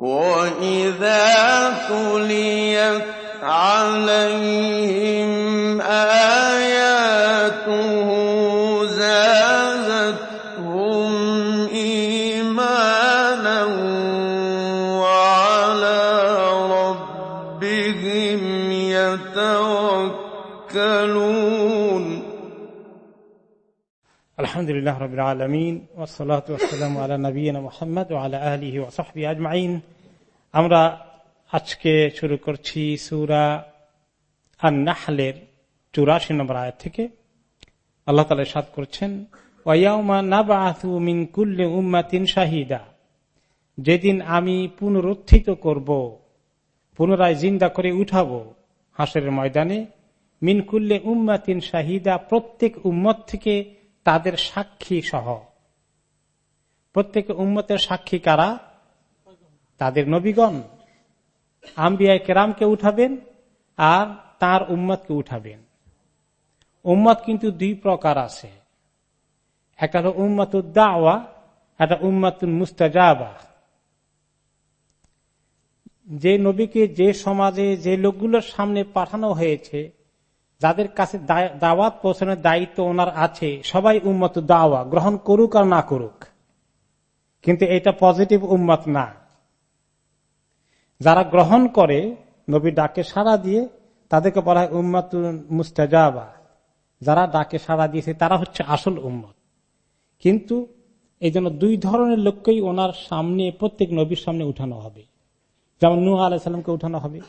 وَإِذَا تُلِيَتْ عَلَيْهِمْ আলহামদুলিল্লাহ রবিল আলমিন ওসলাতাম আলা নবীন মোহাম্মদ ও আলা আলহি ওসাহবি আজমাইন। আমরা আজকে শুরু করছি সুরা আর নাহলের চুরাশি নম্বর আয়াত থেকে। আল্লাহ তালা সাদ করছেন ওয়াউমা না মিন কুল্লে উম্মাতিন শাহিদা। যেদিন আমি পুনরুত্থিত করব, পুনরায় জিন্দা করে উঠাবো হাসের ময়দানে মিনকুল্লে উম্মাতিন শাহিদা প্রত্যেক উম্মত থেকে তাদের সাক্ষী সহ। প্রত্যেক উম্মতের সাক্ষী কারা? তাদের নবীগণ। আম্বিয়ায় কেরামকে উঠাবেন আর তার উম্মতকে উঠাবেন। উম্মত কিন্তু দুই প্রকার আছে। একটা হলো উম্মাতুল দাওয়া, একটা উম্মাতুল মুস্তাজাবা। যে নবীকে যে সমাজে যে লোকগুলোর সামনে পাঠানো হয়েছে যাদের কাছে দাওয়াত পৌঁছানোর দায়িত্ব ওনার আছে, সবাই উম্মত দাওয়া, গ্রহণ করুক আর না করুক। কিন্তু এটা পজিটিভ উম্মত না। যারা গ্রহণ করে, নবী ডাকে সাড়া দিয়ে, তাদেরকে বলা হয় উম্মত মুস্তাজাবা। যারা ডাকে সাড়া দিয়েছে, তারা হচ্ছে আসল উম্মত। কিন্তু এই জন্য দুই ধরনের লোককেই ওনার সামনে, প্রত্যেক নবীর সামনে উঠানো হবে। যেমন নুহ আলাইসাল্লামকে উঠানো হবে।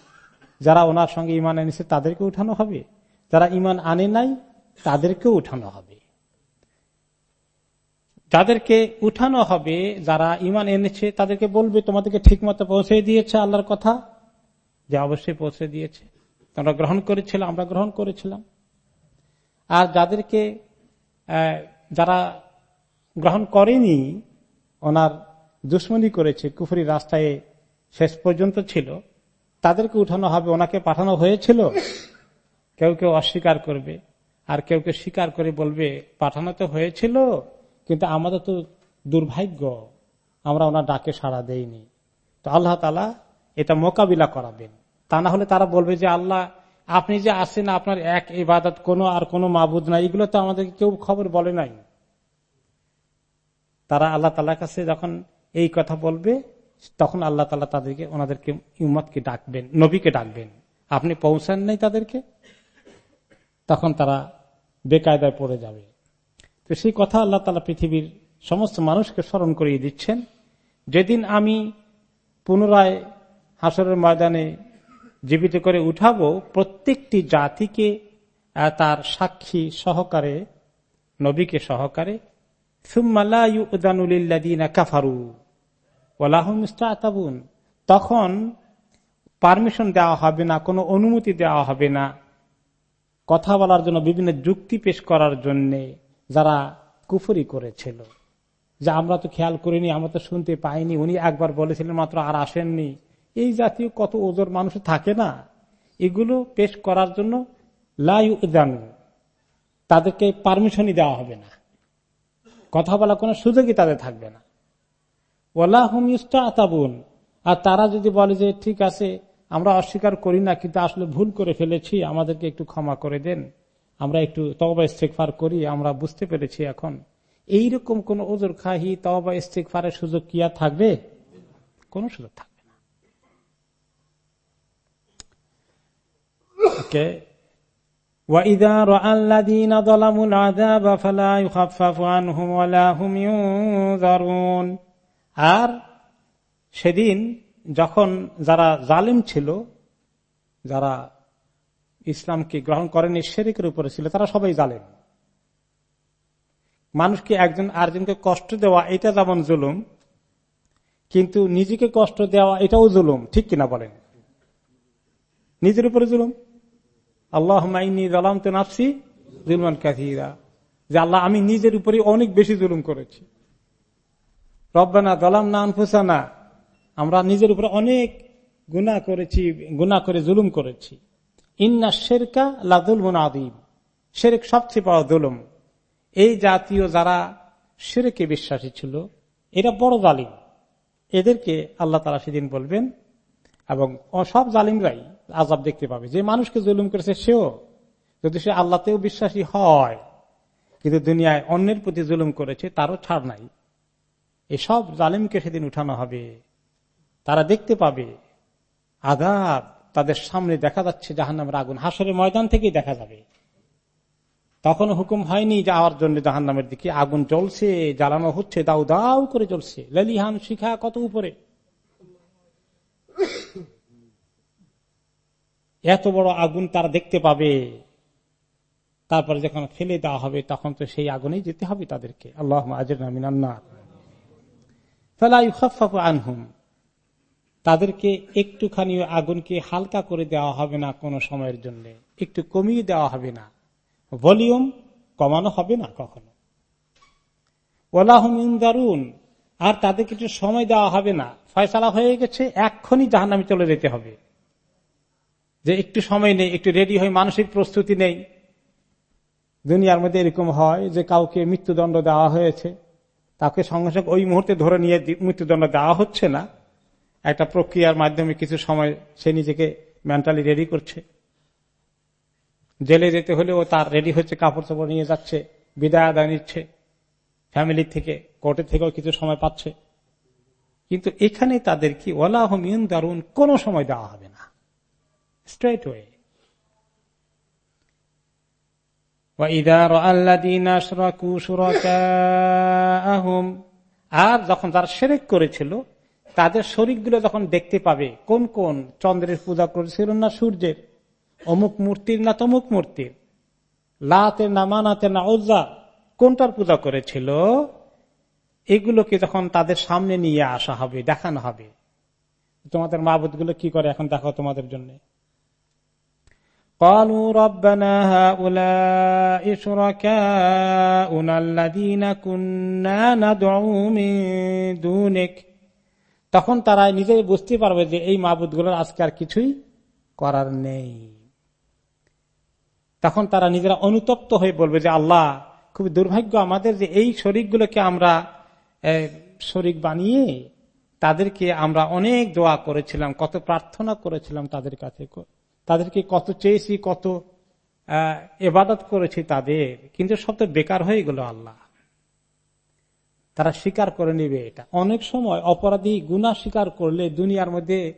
যারা ওনার সঙ্গে ইমান এনেছে, তাদেরকে উঠানো হবে। যারা ইমান আনে নাই, তাদেরকেও উঠানো হবে। যাদেরকে উঠানো হবে, যারা ইমান এনেছে, তাদেরকে বলবে, তোমাদেরকে ঠিক মতো পৌঁছে দিয়েছে আল্লাহর কথা। যে অবশ্যই পৌঁছে দিয়েছে। তোমরা গ্রহণ করেছিল, আমরা গ্রহণ করেছিলাম। আর যাদেরকে যারা গ্রহণ করেনি, ওনার দুশ্মনী করেছে, কুফুরি রাস্তায় শেষ পর্যন্ত ছিল, তাদেরকে উঠানো হবে, ওনাকে পাঠানো হয়েছিল। কেউ কেউ অস্বীকার করবে। আর কেউ কেউ স্বীকার করে বলবে, পাঠানো তো হয়েছিল, কিন্তু আমাদের তো দুর্ভাগ্য। আমরা ওনার ডাকে সাড়া দেইনি। তো আল্লাহ তালা এটা মোকাবিলা করাবেন। তা না হলে তারা বলবে যে, আল্লাহ, আপনি যে আসেন, আপনার এক ইবাদত কোনো আর কোনো মাবুদ নাই। এগুলো তো আমাদের কেউ খবর বলে নাই। তারা আল্লাহ তালার কাছে যখন এই কথা বলবে, তখন আল্লাহ তালা তাদেরকে, ওনাদেরকে ইউমতকে ডাকবেন, নবীকে ডাকবেন। আপনি পৌঁছান নাই তাদেরকে? তখন তারা বেকায়দায় পড়ে যাবে। তো সেই কথা আল্লাহ তালা পৃথিবীর সমস্ত মানুষকে স্মরণ করিয়ে দিচ্ছেন। যেদিন আমি পুনরায় হাসরের ময়দানে জীবিত করে উঠাবো, প্রত্যেকটি জাতিকে তার সাক্ষী সহকারে, নবীকে সহকারে কাফারু তখন পারমিশন দেওয়া হবে না, কোনো অনুমতি দেওয়া হবে না। কথা বলার জন্য বিভিন্ন যুক্তি পেশ করার জন্য যারা কুফরি করেছিল। যে আমরা তো খেয়াল করিনি, আমরা তো শুনতে পাইনি। উনি একবার বলেছিলেন মাত্র আর আসেননি। এই জাতীয় কত ওজোর মানুষ থাকে না? এগুলো পেশ করার জন্য লাইউ জানু তাদেরকে পারমিশনই দেওয়া হবে না। কথা বলা কোনো সুযোগই তাদের থাকবে না। ওলা হুম আতাবুন আর তারা যদি বলে যে ঠিক আছে আমরা অস্বীকার করি না কিন্তু আসলে ভুল করে ফেলেছি আমাদেরকে একটু ক্ষমা করে দেন আমরা একটু তবা ইস্তেকফার করি আমরা বুঝতে পেরেছি এখন এইরকম কোন ওজোর খাহি তবা ইস্তেকফারের সুযোগ কি আর থাকবে কোন সুযোগ থাকবে না ওকে وَإِذَا رَأَى الَّذِينَ ظَلَمُوا الْعَذَابَ فَلَا يُخَفَّفُ عَنْهُمْ وَلَا هُمْ يُنذَرُونَ আর সেদিন যখন যারা জালিম ছিল, যারা ইসলামকে গ্রহণ করেনি, শেরিকের উপরে ছিল, তারা সবাই জালেম। মানুষকে একজন আরেকজনকে কষ্ট দেওয়া, এটা যেমন জুলুম, কিন্তু নিজেকে কষ্ট দেওয়া, এটাও জুলুম, ঠিক কিনা বলেন? নিজের উপরে জুলুম? আল্লাহ তো নাফসি জুলমান কাথিরা যে আল্লাহ, আমি নিজের উপরে অনেক বেশি জুলুম করেছি। রব্বানা দলাম না আনফুসানা আমরা নিজের উপরে অনেক গুণা করেছি গুণা করে জুলুম করেছি। ইন্না শেরকা লাদুল আদিম শেরেক সবচেয়ে পাওয়া দুলুম এই জাতীয় যারা সেরেকে বিশ্বাসী ছিল, এরা বড় জালিম। এদেরকে আল্লাহ তারা সেদিন বলবেন, এবং সব জালিমরাই আজাব দেখতে পাবে। যে মানুষকে জুলুম করেছে সেও, যদি সে আল্লাহতেও বিশ্বাসী হয়, কিন্তু দুনিয়ায় অন্যের প্রতি জুলুম করেছে, তারও ছাড় নাই। এসব জালিমকে সেদিন উঠানো হবে। তারা দেখতে পাবে আঘাত তাদের সামনে দেখা যাচ্ছে জাহান্নামের আগুন। হাসরের ময়দান থেকেই দেখা যাবে। তখন হুকুম হয়নি যাওয়ার জন্য জাহান নামের দিকে আগুন জ্বলছে, জ্বালানো হচ্ছে, দাউ দাউ করে জ্বলছে। লালিহান শিখা কত উপরে? এত বড় আগুন তারা দেখতে পাবে। তারপরে যখন ফেলে দেওয়া হবে, তখন তো সেই আগুনেই যেতে হবে তাদেরকে। আল্লাহ আনহুম। তাদেরকে একটুখানি আগুনকে হালকা করে দেওয়া হবে না কোনো সময়ের জন্য। একটু কমিয়ে দেওয়া হবে না। ভলিউম কমানো হবে না কখনো। ওলাহমিন আর তাদের কিছু সময় দেওয়া হবে না। ফয়সালা হয়ে গেছে, এক্ষুনি জাহান্নামে চলে যেতে হবে। যে একটু সময় নেই, একটু রেডি হয়ে মানসিক প্রস্তুতি নেই। দুনিয়ার মধ্যে এরকম হয় যে কাউকে মৃত্যুদণ্ড দেওয়া হয়েছে। তাকে সঙ্গে সঙ্গে ওই মুহূর্তে ধরে নিয়ে মৃত্যুদণ্ড দেওয়া হচ্ছে না। একটা প্রক্রিয়ার মাধ্যমে কিছু সময় সে নিজেকে মেন্টালি রেডি করছে। জেলে যেতে হলেও তার রেডি হচ্ছে কাপড় চাপড় নিয়ে যাচ্ছে, বিদায় আদায় নিচ্ছে ফ্যামিলি থেকে কোর্টের থেকেও কিছু সময় পাচ্ছে। কিন্তু এখানে তাদের কি ওলাহমিন দারুণ কোন সময় দেওয়া হবে না। স্ট্রেট ওয়ে আর যখন তারা সেরেক করেছিল তাদের শরীরগুলো যখন দেখতে পাবে, কোন কোন চন্দ্রের পূজা করেছিল না সূর্যের, অমুক মূর্তির না তমুক মূর্তির। লাতে না মানাতে না ওজা কোনটার পূজা করেছিল? এগুলোকে যখন তাদের সামনে নিয়ে আসা হবে, দেখানো হবে। তোমাদের মাবুদগুলো কি করে এখন দেখো তোমাদের জন্য? তখন তারা নিজেই বুঝতে পারবে যে এই মাবুদগুলোর আজকে আর কিছুই করার নেই। তখন তারা নিজেরা অনুতপ্ত হয়ে বলবে যে আল্লাহ খুব দুর্ভাগ্য আমাদের যে এই শরিকগুলোকে আমরা শরিক বানিয়ে তাদেরকে আমরা অনেক দোয়া করেছিলাম, কত প্রার্থনা করেছিলাম তাদের কাছে তাদেরকে কত চেয়েছি, কত এবাদত করেছি তাদের। কিন্তু সব তো বেকার হয়ে গেল আল্লাহ। তারা স্বীকার করে নিবে এটা। অনেক সময় অপরাধী গুণা স্বীকার করলে দুনিয়ার মধ্যে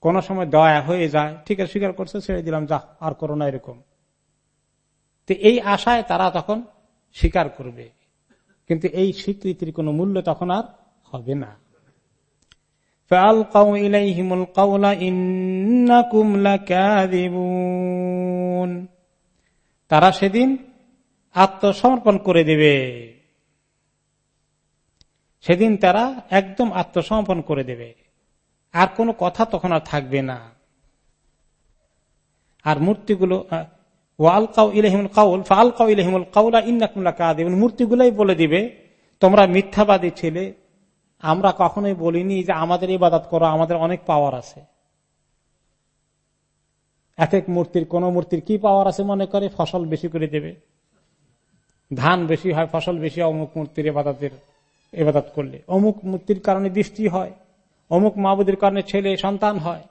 কোন সময় দয়া হয়ে যায়, ঠিক আছে, স্বীকার করছে, ছেড়ে দিলাম, যা, আর করো না এরকম। তো এই আশায় তারা তখন স্বীকার করবে। কিন্তু এই স্বীকৃতির কোন মূল্য তখন আর হবে না। তারা সেদিন আত্মসমর্পণ করে দেবে। সেদিন তারা একদম আত্মসমর্পণ করে দেবে। আর কোনো কথা তখন আর থাকবে না। আর মূর্তিগুলো মূর্তিগুলাই বলে দিবে, তোমরা মিথ্যাবাদী ছেলে, আমরা কখনোই বলিনি যে আমাদের ইবাদত করো, আমাদের অনেক পাওয়ার আছে। এক এক মূর্তির, কোন মূর্তির কি পাওয়ার আছে মনে করে? ফসল বেশি করে দেবে। ধান বেশি হয়, ফসল বেশি অমুক মূর্তির এবাদতের এবাদত করলে। অমুক মূর্তির কারণে বৃষ্টি হয়, অমুক মাবুদের কারণে ছেলে সন্তান হয়।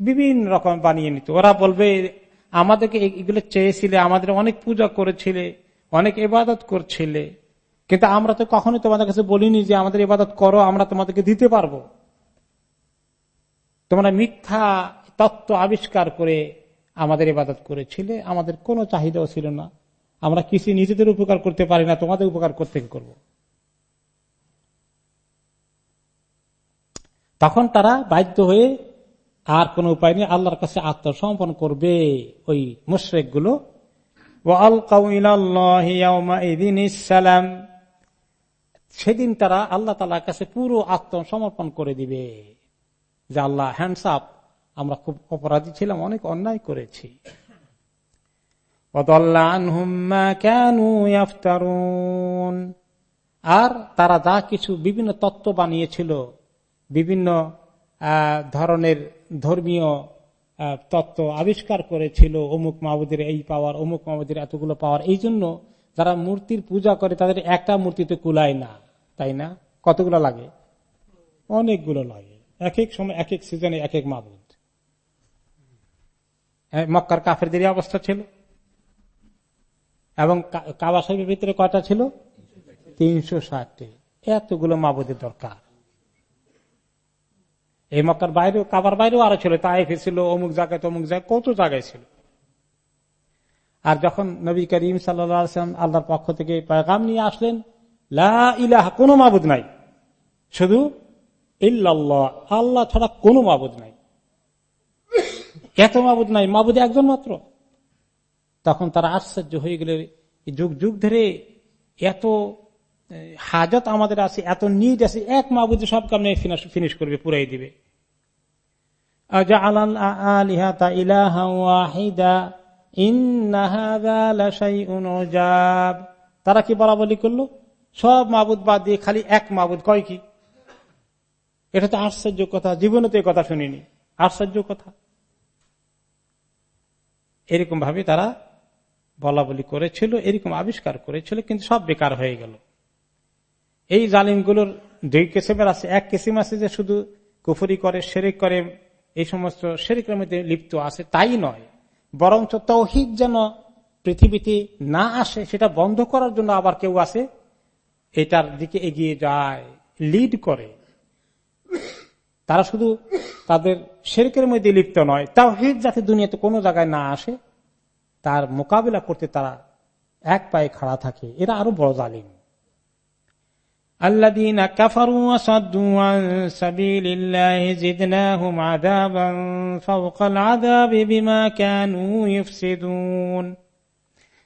বিভিন্ন রকম বানিয়ে নিত। ওরা বলবে, আমাদেরকে এগুলো চেয়েছিলে, আমাদের অনেক পূজা করেছিলে, অনেক ইবাদত করছিলে। কিন্তু আমরা তো কখনো তোমাদের কাছে বলিনি যে আমাদের ইবাদত করো, আমরা তোমাদেরকে দিতে পারব। তোমরা মিথ্যা তত্ত্ব আবিষ্কার করে আমাদের ইবাদত করেছিলে, আমাদের কোনো চাহিদাও ছিল না। আমরা কিছু নিজেদের উপকার করতে পারি না, তোমাদের উপকার করতে করব? তখন তারা বাধ্য হয়ে আর কোন উপায় নেই, আল্লাহর কাছে আত্মসমর্পণ করবে ওই মুশ্রেকগুলো সেদিন তারা আল্লাহ তালার কাছে পুরো আত্মসমর্পণ করে দিবে। যে আল্লাহ হ্যান্ডস আপ আমরা খুব অপরাধী ছিলাম, অনেক অন্যায় করেছি। আর তারা যা কিছু বিভিন্ন তত্ত্ব বানিয়েছিল বিভিন্ন ধরনের ধর্মীয় তত্ত্ব আবিষ্কার করেছিল অমুক মাহবুদের এই পাওয়ার অমুক মাহবুদের এতগুলো পাওয়ার। এই জন্য যারা মূর্তির পূজা করে তাদের একটা মূর্তিতে কুলায় না তাই না? কতগুলো লাগে? অনেকগুলো লাগে। এক এক সময় এক এক সিজনে এক এক মাবুদ হ্যাঁ, মক্কার কাফেরদেরই অবস্থা ছিল। এবং কাবা সাহেবের ভিতরে কয়টা ছিল? তিনশো ষাটটি এতগুলো মাবুদের দরকার। এই মক্কার বাইরেও, কাবার বাইরেও আরও ছিল তাইফে ছিল, অমুক জায়গায় তমুক জায়গায়, কত জায়গায় ছিল। আর যখন নবী করিম সাল্লাম আল্লাহর পক্ষ থেকে পয়গাম নিয়ে আসলেন ইলাহ, কোনো মাবুদ নাই। শুধু ইল্লাল্লাহ, আল্লাহ ছাড়া কোনো মাবুদ নাই। এত মাবুদ নাই, মাবুদ একজন মাত্র। তখন তারা আশ্চর্য হয়ে গেলে যুগ যুগ ধরে এত হাজত আমাদের আছে, এত নিড আছে, এক মাবুদে সব কামনে ফিনিশ করবে, পুরাই দিবে। তারা কি বলা বলি করল? সব মাবুদ বাদ দিয়ে খালি এক মাবুদ, কয় কি? এটা তো আশ্চর্য কথা, জীবনে তো কথা শুনিনি। আশ্চর্য কথা। এরকম ভাবে তারা বলা বলি করেছিল, এরকম আবিষ্কার করেছিল, কিন্তু সব বেকার হয়ে গেল। এই জালিমগুলোর দুই কিসিমের আছে। এক কিসিম আছে যে শুধু কুফুরি করে, শেরিক করে, এই সমস্ত শেরিকের মধ্যে লিপ্ত আছে, তাই নয়। বরঞ্চ তৌহিদ যেন পৃথিবীতে না আসে, সেটা বন্ধ করার জন্য আবার কেউ আছে এটার দিকে এগিয়ে যায় লিড করে। তারা শুধু তাদের শেরকের মধ্যে লিপ্ত নয় তাওহিদ যাতে দুনিয়াতে কোনো জায়গায় না আসে, তার মোকাবিলা করতে তারা এক পায়ে খাড়া থাকে। এরা আরও বড় জালিম। الذين كفروا وصدوا عن سبيل الله زدناهم عذابا فوق العذاب بما كانوا يفسدون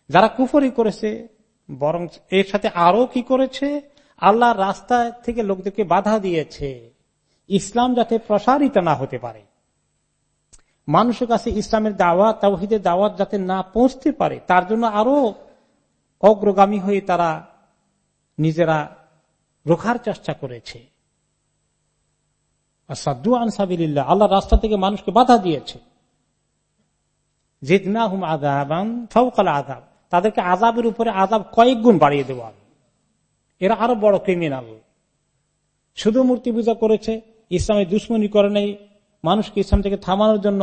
যারা কুফরি করেছে বরং এর সাথে আরো কি করেছে আল্লাহর রাস্তা থেকে লোকদেরকে বাধা দিয়েছে ইসলাম যাতে প্রসারিত না হতে পারে মানুষের কাছে ইসলামের দাওয়াত তাওহিদের দাওয়াত যাতে না পৌঁছতে পারে তার জন্য আরো অগ্রগামী হয়ে তারা নিজেরা রোখার চেষ্টা করেছে। সাদু আনসাবিল্লাহ আল্লাহ রাস্তা থেকে মানুষকে বাধা দিয়েছে। জিদনা হুম আদাবান ফৌকাল আদাব তাদেরকে আজাবের উপরে আজাব কয়েক গুণ বাড়িয়ে আমি এরা আরও বড় ক্রিমিনাল শুধু মূর্তি পূজা করেছে, ইসলামের দুশ্মনী করে নেই, মানুষকে ইসলাম থেকে থামানোর জন্য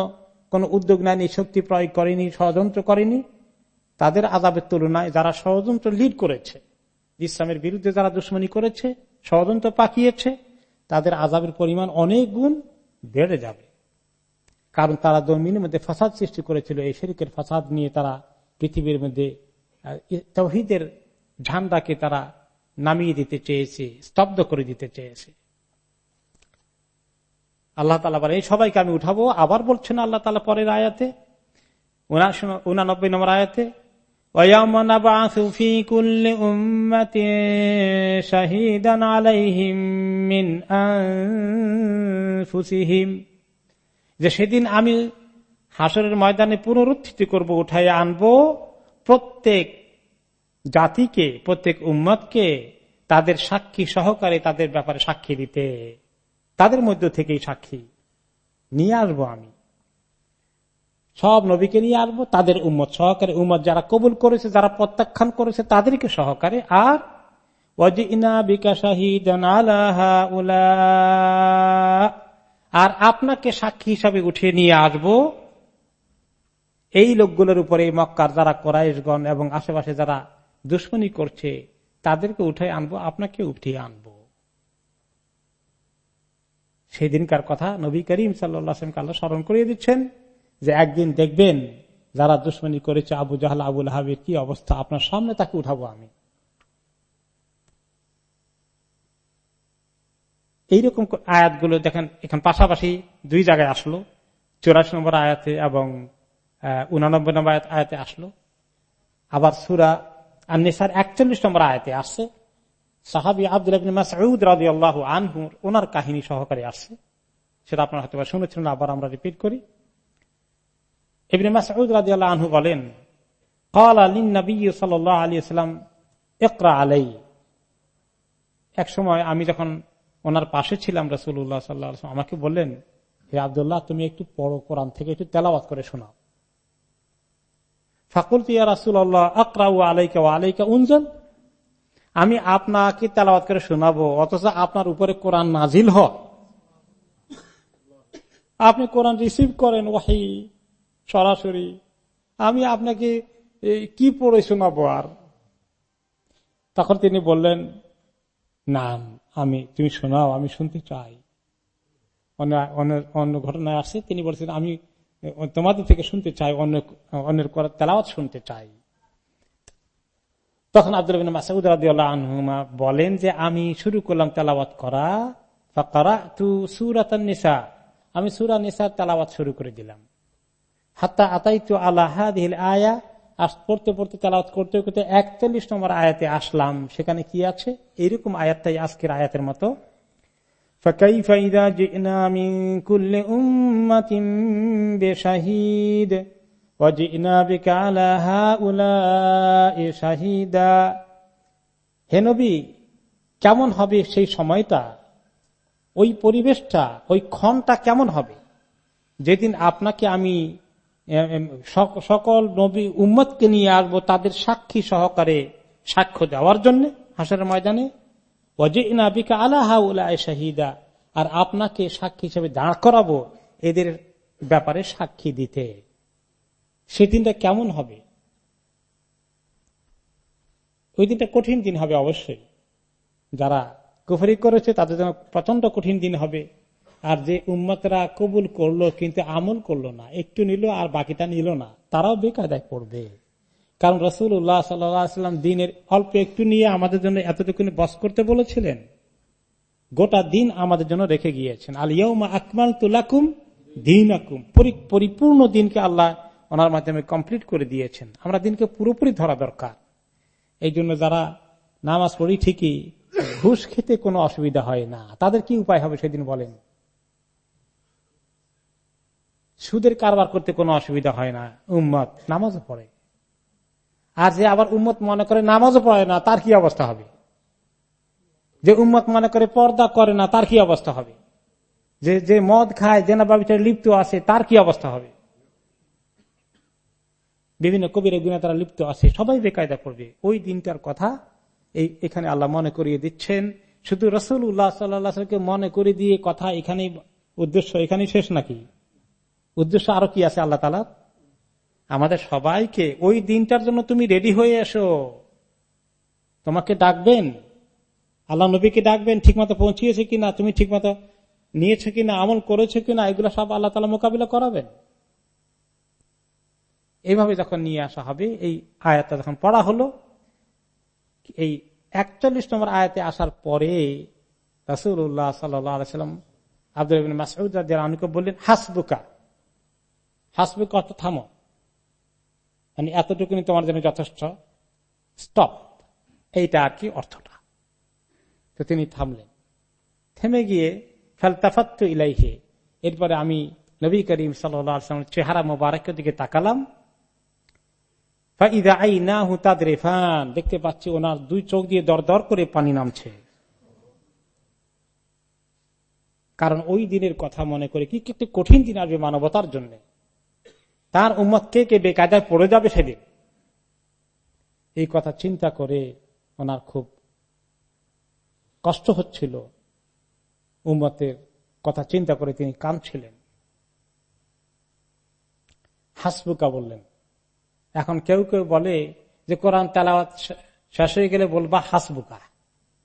কোন উদ্যোগ নেয়নি, শক্তি প্রয়োগ করেনি, ষড়যন্ত্র করেনি। তাদের আজাবের তুলনায় যারা ষড়যন্ত্র লিড করেছে ইসলামের বিরুদ্ধে যারা দুশ্মনী করেছে, ষড়যন্ত্র পাকিয়েছে, তাদের আজাবের পরিমাণ অনেক গুণ বেড়ে যাবে। কারণ তারা জমিনের মধ্যে ফাসাদ সৃষ্টি করেছিল, এই শরিকের ফাসাদ নিয়ে তারা পৃথিবীর মধ্যে তহিদের ঝান্ডাকে তারা নামিয়ে দিতে চেয়েছে, স্তব্ধ করে দিতে চেয়েছে। আল্লাহ তালা বলে, এই সবাইকে আমি উঠাবো। আবার বলছেন আল্লাহ তালা পরের আয়াতে উনানব্বই নম্বর আয়াতে যে সেদিন আমি হাসরের ময়দানে পুনরুত্থিত করব, উঠাই আনব, প্রত্যেক জাতিকে, প্রত্যেক উম্মতকে তাদের সাক্ষী সহকারে তাদের ব্যাপারে সাক্ষী দিতে, তাদের মধ্য থেকেই সাক্ষী নিয়ে আসব আমি। সব নবীকে নিয়ে আসব, তাদের উম্মত সহকারে, উম্মত যারা কবুল করেছে, যারা প্রত্যাখ্যান করেছে, তাদেরকে সহকারে আর আর আপনাকে সাক্ষী হিসাবে উঠিয়ে নিয়ে আসব, এই লোকগুলোর উপরে মক্কার যারা কোরাইশগণ এবং আশেপাশে যারা দুশ্মনী করছে, তাদেরকে উঠে আনব, আপনাকে উঠিয়ে আনব। সেদিনকার কথা নবী করিম সাল্লামকে আল্লাহ স্মরণ করিয়ে দিচ্ছেন। যে একদিন দেখবেন যারা দুশ্মনী করেছে আবু জাহাল আবুল হাবির কি অবস্থা? আপনার সামনে তাকে উঠাবো আমি। এইরকম আয়াতগুলো দেখেন, এখন পাশাপাশি দুই জায়গায় আসলো। চৌরাশি নম্বর আয়াতে এবং উনানব্বই নম্বর আয়াতে আসলো। আবার সুরা আর নেশার একচল্লিশ নম্বর আয়াতে আসছে। সাহাবি আব্দুল আনহুর ওনার কাহিনী সহকারে আসছে। সেটা আপনার হয়তো শুনেছিলেন আবার আমরা রিপিট করি। এমনি মাসউদ রাজি আল্লাহ আনহু বলেন এক সময় আমি যখন ওনার পাশে ছিলাম রসুল্লাহ সাল্লাহ আমাকে বললেন, হে আবদুল্লাহ, তুমি একটু পড়ো, কোরআন থেকে একটু তেলাওয়াত করে শোনাও। ফাকুল তিয়া রাসুল আল্লাহ আকরা আলাইকা ও আলাইকা উনজন আমি আপনাকে তেলাওয়াত করে শোনাবো, অথচ আপনার উপরে কোরআন নাজিল হয়। আপনি কোরআন রিসিভ করেন, ওয়াহি। সরাসরি, আমি আপনাকে কি পড়ে শোনাবো আর? তখন তিনি বললেন না আমি, তুমি শোনাও, আমি শুনতে চাই। অন্য ঘটনায় আসছে তিনি বলছেন, আমি, তোমাদের থেকে শুনতে চাই, অন্য, অন্যের তেলাওয়াত শুনতে চাই। তখন আব্দুল আনহুমা বলেন যে, আমি শুরু করলাম তেলাওয়াত করা তু সুরাতান নিসা। আমি সুরা নিসার তেলাওয়াত শুরু করে দিলাম। হাত্তা আতাইতু আল্লাহিল আয়া আস পড়তে পড়তে তালাত করতে করতে একচল্লিশ নম্বর আয়াতে আসলাম। সেখানে কি আছে? এরকম আয়াতটাই আজকের আয়াতের মতো। হেনবি কেমন হবে সেই সময়টা? ওই পরিবেশটা ওই ক্ষণটা কেমন হবে? যেদিন আপনাকে আমি সকল নবী উম্মতকে নিয়ে আসব তাদের সাক্ষী সহকারে সাক্ষ্য দেওয়ার জন্য হাসের ময়দানে। শাহিদা। আর আপনাকে সাক্ষী হিসেবে দাঁড় করাবো এদের ব্যাপারে সাক্ষী দিতে। সেদিনটা কেমন হবে? ওই দিনটা কঠিন দিন হবে অবশ্যই। যারা কুফরি করেছে তাদের জন্য প্রচণ্ড কঠিন দিন হবে। আর যে উম্মতরা কবুল করল কিন্তু আমল করল না, একটু নিল আর বাকিটা নিল না, তারাও বেকায়দায় পড়বে। কারণ রসুল উল্লাহ সাল্লাম দিনের অল্প একটু নিয়ে আমাদের জন্য এতটুকু বস করতে বলেছিলেন, গোটা দিন আমাদের জন্য রেখে গিয়েছেন। আলিয়াউমা আকমাল তুলাকুম দিন আকুম পরিপূর্ণ দিনকে আল্লাহ ওনার মাধ্যমে কমপ্লিট করে দিয়েছেন। আমরা দিনকে পুরোপুরি ধরা দরকার। এই জন্য যারা নামাজ পড়ি ঠিকই, ঘুষ খেতে কোনো অসুবিধা হয় না। তাদের কি উপায় হবে সেদিন বলেন? সুদের কারবার করতে কোনো অসুবিধা হয় না, উম্মত নামাজও পড়ে। আর যে আবার উম্মত মনে করে নামাজও পড়ে না, তার কি অবস্থা হবে? যে উম্মত মনে করে পর্দা করে না, তার কি অবস্থা হবে? যে যে মদ খায় জেনা বাবিটার লিপ্ত আছে, তার কি অবস্থা হবে? বিভিন্ন কবির গুণা তারা লিপ্ত আছে, সবাই বেকায়দা করবে। ওই দিনটার কথা এই, এখানে আল্লাহ মনে করিয়ে দিচ্ছেন। শুধু রসুল উল্লাহ সাল্লাহকে মনে করে দিয়ে কথা এখানে উদ্দেশ্য এখানেই শেষ নাকি? উদ্দেশ্য আরও কি আছে আল্লাহ তালা আমাদের সবাইকে ওই দিনটার জন্য তুমি রেডি হয়ে এসো। তোমাকে ডাকবেন। আল্লাহ নবীকে ডাকবেন, ঠিকমতো পৌঁছিয়েছে কিনা, তুমি ঠিকমতো নিয়েছো কিনা, আমল করেছ কিনা, এগুলো সব আল্লাহ তালা মোকাবিলা করাবেন। এইভাবে যখন নিয়ে আসা হবে, এই আয়াতটা যখন পড়া হলো, এই একচল্লিশ নম্বর আয়াতে আসার পরে রাসুল্লাহ সাল্লাম আব্দুল মাসুদ বললেন, হাসবুকা। হাসবুকা অর্থ থামো। মানে এতটুকুনি তোমার জন্য যথেষ্ট। স্টপ। এইটা আর কি অর্থটা? তো তিনি থামলেন। থেমে গিয়ে, ফেলতাফাত্ত ইলাইহে, এরপরে আমি নবী করিম সাল্লাম চেহারা মোবারকের দিকে তাকালাম। দেখতে পাচ্ছি ওনার দুই চোখ দিয়ে দর দর করে পানি নামছে। কারণ ওই দিনের কথা মনে করে কি একটি কঠিন দিন আসবে মানবতার জন্য। তার উম্মত কে কে বেকায়দায় পড়ে যাবে সেদিন এই কথা চিন্তা করে ওনার খুব কষ্ট হচ্ছিল। উম্মতের কথা চিন্তা করে তিনি কাঁদছিলেন। হাসবুকা বললেন, এখন কেউ কেউ বলে যে কোরআন তেলাওয়াত শেষ হয়ে গেলে বলবা হাসবুকা।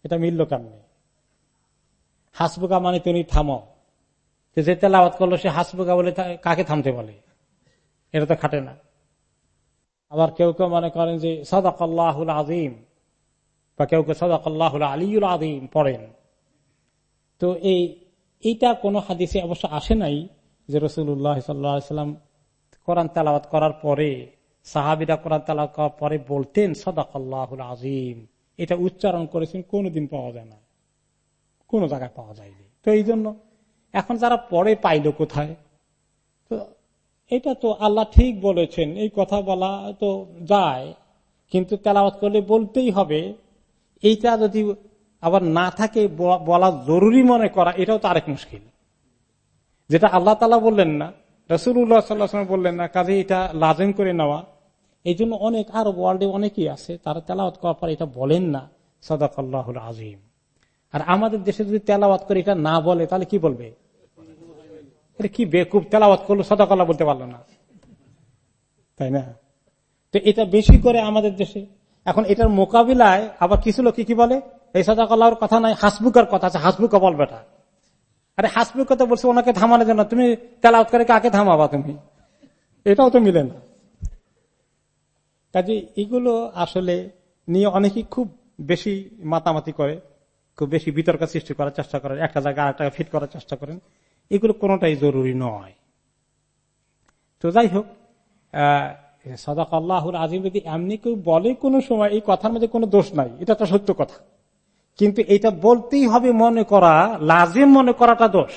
এটা মিলল কেমনি? হাসবুকা মানে তুমি থামো যে তেলাওয়াত করল সে হাসবুকা বলে কাকে থামতে বলে? এটা তো খাটে না। আবার কেউ কেউ মনে করেন যে সদাক আল্লাহুল আজিম বা কেউ কেউ সদাক আল্লাহুল আলিউল আজিম পড়েন। তো এই, এইটা কোনো হাদিসে অবশ্য আসে নাই যে রসুল্লাহ সাল্লাম কোরআন তালাবাত করার পরে, সাহাবিরা কোরআন তালাবাত করার পরে বলতেন সদাক আল্লাহুল আজিম এটা উচ্চারণ করেছেন, কোনোদিন পাওয়া যায় না। কোনো জায়গায় পাওয়া যায়নি। তো এই জন্য এখন যারা পরে পাইল কোথায়? এটা তো আল্লাহ ঠিক বলেছেন, এই কথা বলা তো যায়, কিন্তু তেলাওয়াত করলে বলতেই হবে। এইটা যদি আবার না থাকে বলা জরুরি মনে করা, এটাও তো আরেক মুশকিল। যেটা আল্লাহ তালা বললেন না রসুল্লাহ সাল্লাহ বললেন না, কাজে এটা লাজেম করে নেওয়া। এই জন্য অনেক আরও ওয়ার্ল্ডে অনেকেই আছে, তারা তেলাওয়াত করার পর এটা বলেন না সদাক আল্লাহ আজিম আর আমাদের দেশে যদি তেলাওয়াত করে এটা না বলে, তাহলে কি বলবে? এটা কি বেকুব তেলাওয়াত করল, সদাকল্লা বলতে পারল না। তাই না? তো এটা বেশি করে আমাদের দেশে। এখন এটার মোকাবিলায় আবার কিছু লোক কি বলে? এই সদাকল্লার কথা নাই, হাসবুকার কথা আছে, হাসবুকা বল বেটা। আরে হাসবুকা তো বলছে ওনাকে থামানোর জন্য, তুমি তেলাওয়াত করে কাকে থামাবা তুমি? এটাও তো মিলে না। কাজে এগুলো আসলে নিয়ে অনেকেই খুব বেশি মাতামাতি করে, খুব বেশি বিতর্ক সৃষ্টি করার চেষ্টা করেন। একটা জায়গায় আরেকটা ফিট করার চেষ্টা করেন। এগুলো কোনোটাই জরুরি নয়। তো যাই হোক সদাক আল্লাহুর আজিম যদি এমনি কেউ বলে কোনো সময়, এই কথার মধ্যে কোনো দোষ নাই, এটা তো সত্য কথা। কিন্তু এটা বলতেই হবে মনে করা, লাজিম মনে করাটা দোষ।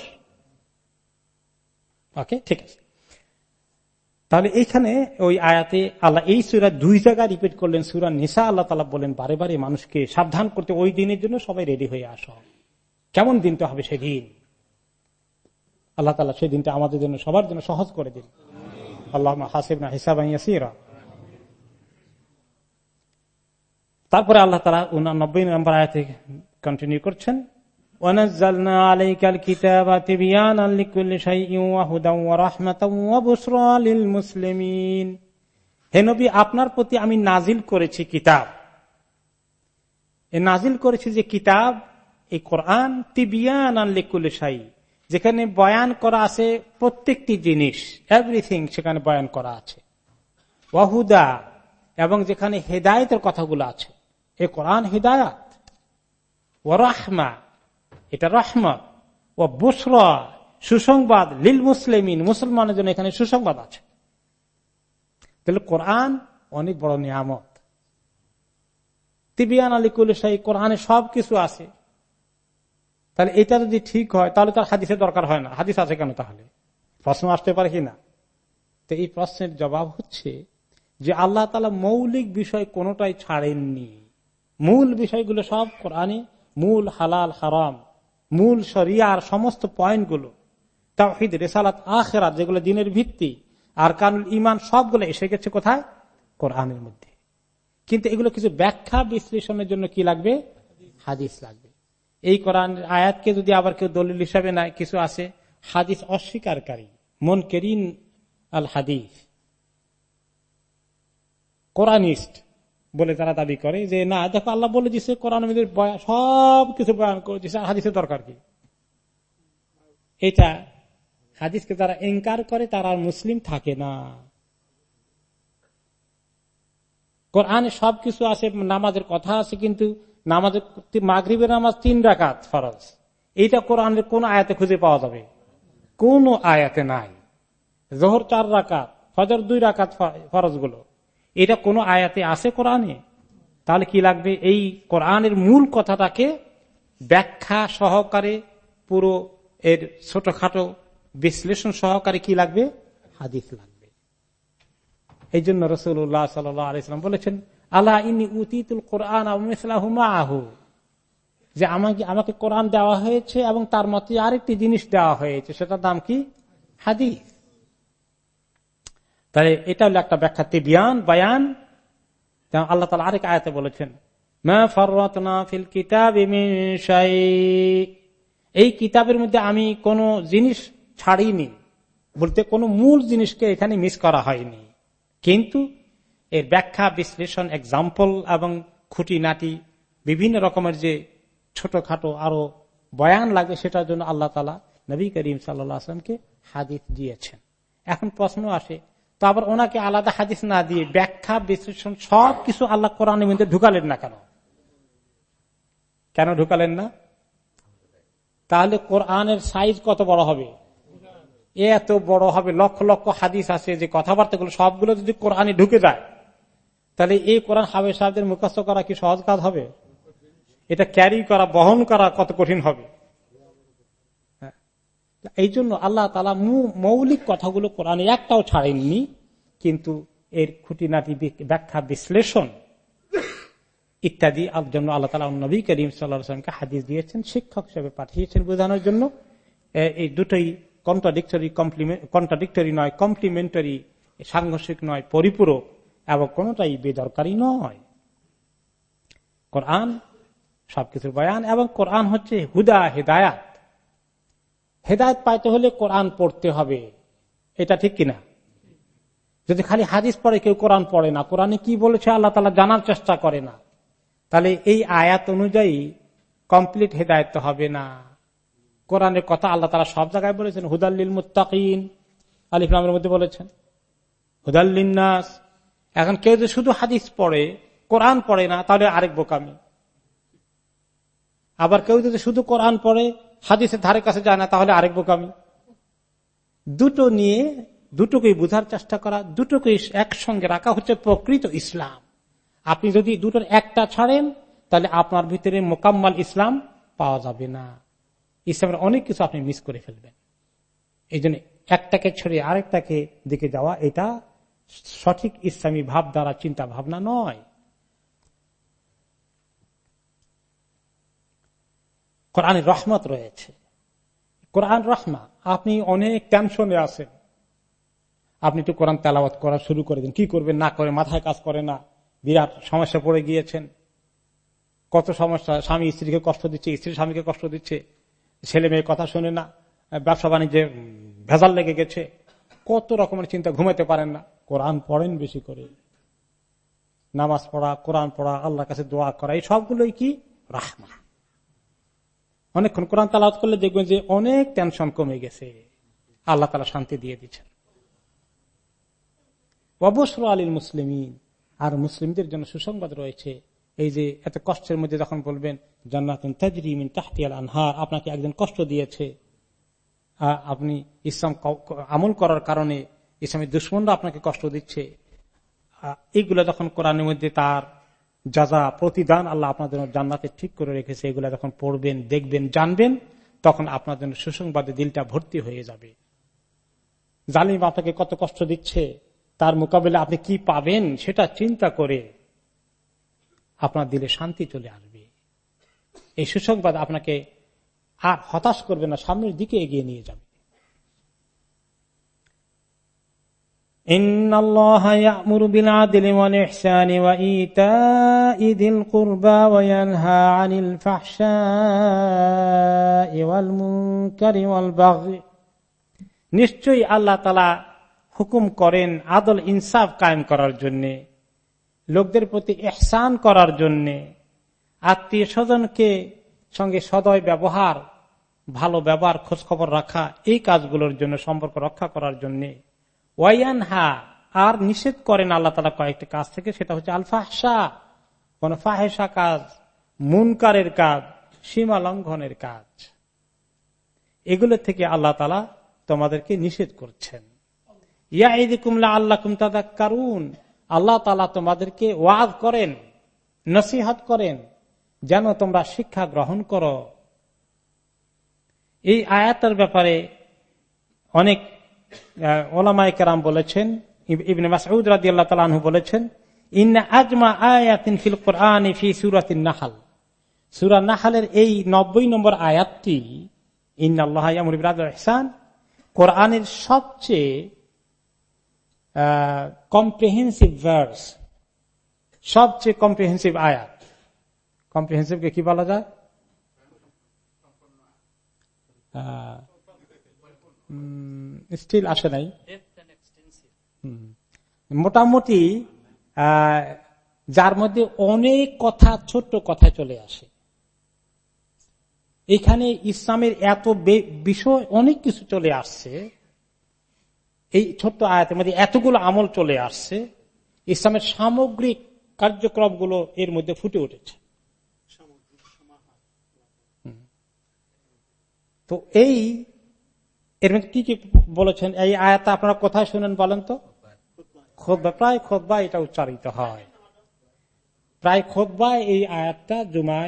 ওকে, ঠিক আছে। তাহলে এইখানে ওই আয়াতে আল্লাহ এই সুরা দুই জায়গায় রিপিট করলেন, সুরা নিশা আল্লাহ তালা বলেন, বারে বারে মানুষকে সাবধান করতে, ওই দিনের জন্য সবাই রেডি হয়ে আস। কেমন দিনটা হবে সেদিন? আল্লাহ তালা সেই দিনটা আমাদের জন্য, সবার জন্য সহজ করে দিন আল্লাহ হাসিব না হিসাব তারপরে আল্লাহ তালা উনানব্বই নম্বর আয়াতে কন্টিনিউ করছেন আপনার প্রতি আমি নাজিল করেছি কিতাব। নাজিল করেছি যে কিতাব, এই কোরআন তিবিয়ান আনলিকুল সাই যেখানে বয়ান করা আছে প্রত্যেকটি জিনিস এভরিথিং সেখানে বয়ান করা আছে। ওয়াহুদা, এবং যেখানে হেদায়তের কথাগুলো আছে। এ কোরআন হেদায়াত। ও রাহমা, এটা রহমত। ও বুসরা, সুসংবাদ লিল মুসলিমিন, মুসলমানের জন্য এখানে সুসংবাদ আছে। তাহলে কোরআন অনেক বড় নিয়ামত। তিবিয়ান আলী কুলিশাই কোরআনে সবকিছু আছে। তাহলে এটা যদি ঠিক হয়, তাহলে তার হাদিসের দরকার হয় না। হাদিস আছে কেন তাহলে? প্রশ্ন আসতে পারে কিনা তো এই প্রশ্নের জবাব হচ্ছে যে আল্লাহ তালা মৌলিক বিষয় কোনটাই ছাড়েননি। মূল বিষয়গুলো সব কোরআনে, মূল হালাল, হারাম, মূল শরিয়ার সমস্ত পয়েন্টগুলো তাহিদ রেসালাত, আখেরাত, যেগুলো দিনের ভিত্তি আর কানুল ইমান সবগুলো এসে গেছে কোথায়? কোরআনের মধ্যে। কিন্তু এগুলো কিছু ব্যাখ্যা বিশ্লেষণের জন্য কি লাগবে? হাদিস লাগবে। এই কোরআন আয়াতকে যদি আবার কেউ দলিল হিসাবে নাই কিছু আছে, হাদিস অস্বীকারী মন কেরিন আল হাদিস। কোরআনিস্ট বলে তারা দাবি করে যে, না, দেখো আল্লাহ বলে দিচ্ছে কোরআন সব কিছু বয়ান করে দিচ্ছে হাদিসের দরকার কি? এটা হাদিসকে তারা এনকার করে, তারা মুসলিম থাকে না। কোরআনে সবকিছু আছে, নামাজের কথা আছে, কিন্তু নামাজের মাগরীবের নামাজ তিন রাকাত ফরজ। এইটা কোরআনের কোন আয়াতে খুঁজে পাওয়া যাবে? কোন আয়াতে নাই। জোহর চার রাকাত, ফজর দুই রাকাত ফরজগুলো এটা কোন আয়াতে আছে কোরআনে? তাহলে কি লাগবে? এই কোরআনের মূল কথাটাকে ব্যাখ্যা সহকারে পুরো এর ছোটখাটো বিশ্লেষণ সহকারে কি লাগবে? হাদিস লাগবে। এই জন্য রসুল্লাহ সাল্লাম বলেছেন আল্লাহ ইনি উতিতুল কোরআন আহু যে আমাকে আমাকে কোরআন দেওয়া হয়েছে এবং তার মতে আরেকটি জিনিস দেওয়া হয়েছে, সেটার নাম কি? হাদিস। তাহলে এটা হলো একটা ব্যাখ্যা তিবিয়ান, বায়ান। আল্লাহ তালা আরেক আয়াতে বলেছেন এই কিতাবের মধ্যে আমি কোন জিনিস ছাড়িনি, বলতে কোন মূল জিনিসকে এখানে মিস করা হয়নি। কিন্তু এর ব্যাখ্যা, বিশ্লেষণ এক্সাম্পল এবং খুঁটিনাটি বিভিন্ন রকমের যে ছোটখাটো আরও বয়ান লাগে সেটার জন্য আল্লাহ তালা নবী করিম সাল্লামকে হাদিস দিয়েছেন। এখন প্রশ্ন আসে, তো আবার ওনাকে আলাদা হাদিস না দিয়ে ব্যাখ্যা, বিশ্লেষণ সব কিছু আল্লাহ কোরআনের মধ্যে ঢুকালেন না কেন? কেন ঢুকালেন না? তাহলে কোরআনের সাইজ কত বড় হবে? এত বড় হবে, লক্ষ লক্ষ হাদিস আছে যে কথাবার্তাগুলো সবগুলো যদি কোরআনে ঢুকে যায়। তাহলে এই কোরআন হাবে সাহেবদের মুখস্থ করা কি সহজ কাজ হবে? এটা ক্যারি করা, বহন করা কত কঠিন হবে? এই জন্য আল্লাহ তালা মৌলিক কথাগুলো কোরআনে একটাও ছাড়েননি, কিন্তু এর খুঁটিনাটি ব্যাখ্যা বিশ্লেষণ ইত্যাদি জন্য আল্লাহ তালা নবী করিম সাল্লামকে হাদিস দিয়েছেন, শিক্ষক হিসেবে পাঠিয়েছেন বোঝানোর জন্য। এই দুটোই কন্ট্রাডিক্টরি কন্ট্রাডিক্টরি নয় কমপ্লিমেন্টারি সাংঘর্ষিক নয়, পরিপূরক। এবং কোনটাই বেদরকারি নয়। কোরআন সবকিছুর বয়ান এবং কোরআন হচ্ছে হুদা, হেদায়াত। হেদায়ত পাইতে হলে কোরআন পড়তে হবে। এটা ঠিক কিনা? যদি খালি হাদিস পড়ে, কেউ কোরআন পড়ে না, কোরআনে কি বলেছে আল্লাহ তালা জানার চেষ্টা করে না। তাহলে এই আয়াত অনুযায়ী কমপ্লিট হেদায়ত হবে না। কোরআনের কথা আল্লাহ তালা সব জায়গায় বলেছেন হুদাল্লিল মুতাকিন আল ইসলামের মধ্যে বলেছেন হুদাল্লিনাস এখন কেউ যদি শুধু হাদিস পড়ে, কোরআন পড়ে না, তাহলে আরেক বোকামি। আবার কেউ যদি শুধু কোরআন পড়ে, হাদিসের ধারে কাছে যায় না, তাহলে আরেক বোকামি। দুটো নিয়ে দুটোকেই বুঝার চেষ্টা করা, দুটোকেই একসঙ্গে রাখা হচ্ছে প্রকৃত ইসলাম। আপনি যদি দুটোর একটা ছাড়েন, তাহলে আপনার ভিতরে মোকাম্মাল ইসলাম পাওয়া যাবে না। ইসলামের অনেক কিছু আপনি মিস করে ফেলবেন। এই জন্য একটাকে ছেড়ে আরেকটাকে দিকে যাওয়া, এটা সঠিক ইসলামী ভাব দ্বারা চিন্তা ভাবনা নয়। কোরআনের রহমত রয়েছে। কোরআন রহমা, আপনি অনেক টেনশনে আছেন। আপনি একটু কোরআন তেলাওয়াত করা শুরু করে দিন। কি করবেন? না করে, মাথায় কাজ করে না। বিরাট সমস্যা পড়ে গিয়েছেন। কত সমস্যা? স্বামী স্ত্রীকে কষ্ট দিচ্ছে, স্ত্রী স্বামীকে কষ্ট দিচ্ছে। ছেলে মেয়ে কথা শুনে না। ব্যবসা বাণিজ্যে ভেজাল লেগে গেছে। কত রকমের চিন্তা ঘুমাতে পারেন না। কোরআন পড়েন বেশি করে। নামাজ পড়া, কোরআন পড়া, আল্লাহর কাছে দোয়া করা, এই সবগুলোই কি? রাহমা অনেকক্ষণ কোরআন তালাত করলে দেখবেন যে অনেক টেনশন কমে গেছে। আল্লাহ তালা শান্তি দিয়ে দিচ্ছেন। অবসর আলীল মুসলিমিন, আর মুসলিমদের জন্য সুসংবাদ রয়েছে। এই যে এত কষ্টের মধ্যে যখন বলবেন, জান্নাতুন আনহার আপনাকে একজন কষ্ট দিয়েছে। আপনি ইসলাম আমল করার কারণে ইসলামের দুশ্মনরা আপনাকে কষ্ট দিচ্ছে। এইগুলো যখন কোরআনের মধ্যে তার যা যা প্রতিদান আল্লাহ আপনার জন্য জান্নাতে ঠিক করে রেখেছে, এগুলো যখন পড়বেন, দেখবেন, জানবেন, তখন আপনার জন্য সুসংবাদে দিলটা ভর্তি হয়ে যাবে। জালিম আপনাকে কত কষ্ট দিচ্ছে, তার মোকাবেলা আপনি কি পাবেন সেটা চিন্তা করে আপনার দিলে শান্তি চলে আসবে। এই সুসংবাদ আপনাকে আর হতাশ করবে না, সামনের দিকে এগিয়ে নিয়ে যাবে। إن الله يأمر بالعدل والإحسان وإيتاء ذي القربى وينهى عن الفحشاء والمنكر والبغي নিশ্চয়ই আল্লাহ তালা হুকুম করেন আদল ইনসাফ কায়েম করার জন্য লোকদের প্রতি এহসান করার জন্য আত্মীয় স্বজনকে সঙ্গে সদয় ব্যবহার ভালো ব্যবহার খোঁজখবর রাখা এই কাজগুলোর জন্য সম্পর্ক রক্ষা করার জন্য ওয়াইয়ানহা, আর নিষেধ করেন আল্লাহ তালা কয়েকটি কাজ থেকে, সেটা হচ্ছে আলফাহসা কোন ফাহেসা কাজ, মুনকারের কাজ, সীমা লঙ্ঘনের কাজ। এগুলো থেকে আল্লাহ তালা তোমাদেরকে নিষেধ করছেন। ইয়া ঈদ কুমলা আল্লাহ কুমতাদা কারুন আল্লাহ তালা তোমাদেরকে ওয়াজ করেন, নসিহাত করেন, যেন তোমরা শিক্ষা গ্রহণ করো। এই আয়াতের ব্যাপারে অনেক ওলামাই কেরাম বলেছেন ইবনে মাসউদ রাজি আল্লাহ তালু বলেছেন, ইন্না আজমা আয়াতিন ফিল কোরআন ফি সুরাতিন নাহাল সুরা নাহালের এই নব্বই নম্বর আয়াতটি ইন্নআল্লাহান কোরআনের সবচেয়ে কম্প্রিহেন্সিভ ভার্স সবচেয়ে কম্প্রিহেন্সিভ আয়াত। কম্প্রিহেন্সিভকে কি বলা যায়? স্টিল আসে নাই। মোটামুটি যার মধ্যে অনেক কথা ছোট্ট কথা চলে আসে। এখানে ইসলামের এত বিষয় অনেক কিছু চলে আসছে। এই ছোট্ট আয়াতের মধ্যে এতগুলো আমল চলে আসছে। ইসলামের সামগ্রিক কার্যক্রমগুলো এর মধ্যে ফুটে উঠেছে। তো এই এর কি কি বলেছেন? এই আয়াতটা আপনারা কোথায় শুনেন বলেন তো? খোদবা, প্রায় খোদবা এটা উচ্চারিত হয়। প্রায় খোদবা এই আয়াতটা জুমা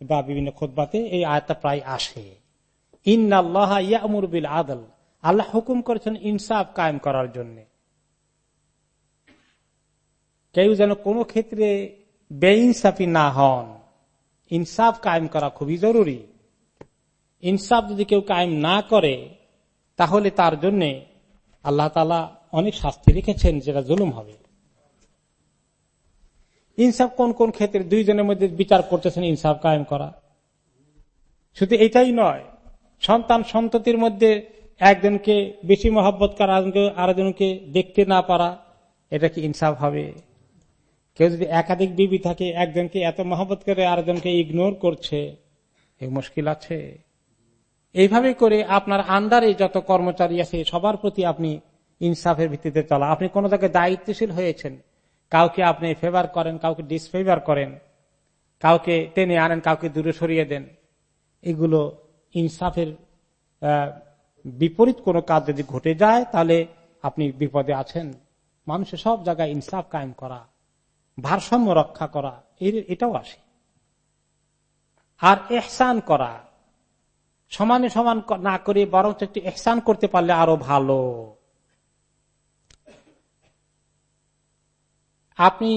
বা বিভিন্ন খোদবাতে এই আয়াতটা প্রায় আসে। ইন্নআল্লাহ ইয়ামুর বিল আদল। আল্লাহ হুকুম করেছেন ইনসাফ কায়েম করার জন্য। কেউ যেন কোনো ক্ষেত্রে বেইনসাফি না হন, ইনসাফ কায়েম করা খুবই জরুরি। ইনসাফ যদি কেউ কায়েম না করে তাহলে তার জন্য আল্লাহ তালা অনেক শাস্তি রেখেছেন যেটা জুলুম হবে। ইনসাফ কোন কোন ক্ষেত্রে দুইজনের মধ্যে বিচার করতেছেন, ইনসাফ কায়েম করা। শুধু এটাই নয়, সন্তান সন্ততির মধ্যে একজনকে বেশি মহব্বত করা আরেকজনকে দেখতে না পারা, এটা কি ইনসাফ হবে? কেউ যদি একাধিক বিবি থাকে, একজনকে এত মহব্বত করে, আরেকজনকে ইগনোর করছে এই মুশকিল আছে। এইভাবে করে আপনার আন্ডারে যত কর্মচারী আছে, সবার প্রতি আপনি ইনসাফের ভিত্তিতে চলা। আপনি কোন জায়গায় দায়িত্বশীল হয়েছেন, কাউকে আপনি ফেভার করেন, কাউকে ডিসফেভার করেন, কাউকে টেনে আনেন, কাউকে দূরে সরিয়ে দেন, এগুলো ইনসাফের বিপরীত কোনো কাজ যদি ঘটে যায়, তাহলে আপনি বিপদে আছেন। মানুষের সব জায়গায় ইনসাফ কায়েম করা, ভারসাম্য রক্ষা করা এটাও আসে। আর এহসান করা সমানে সমান না করে বরং একটু এহসান করতে পারলে আরও ভালো। আপনি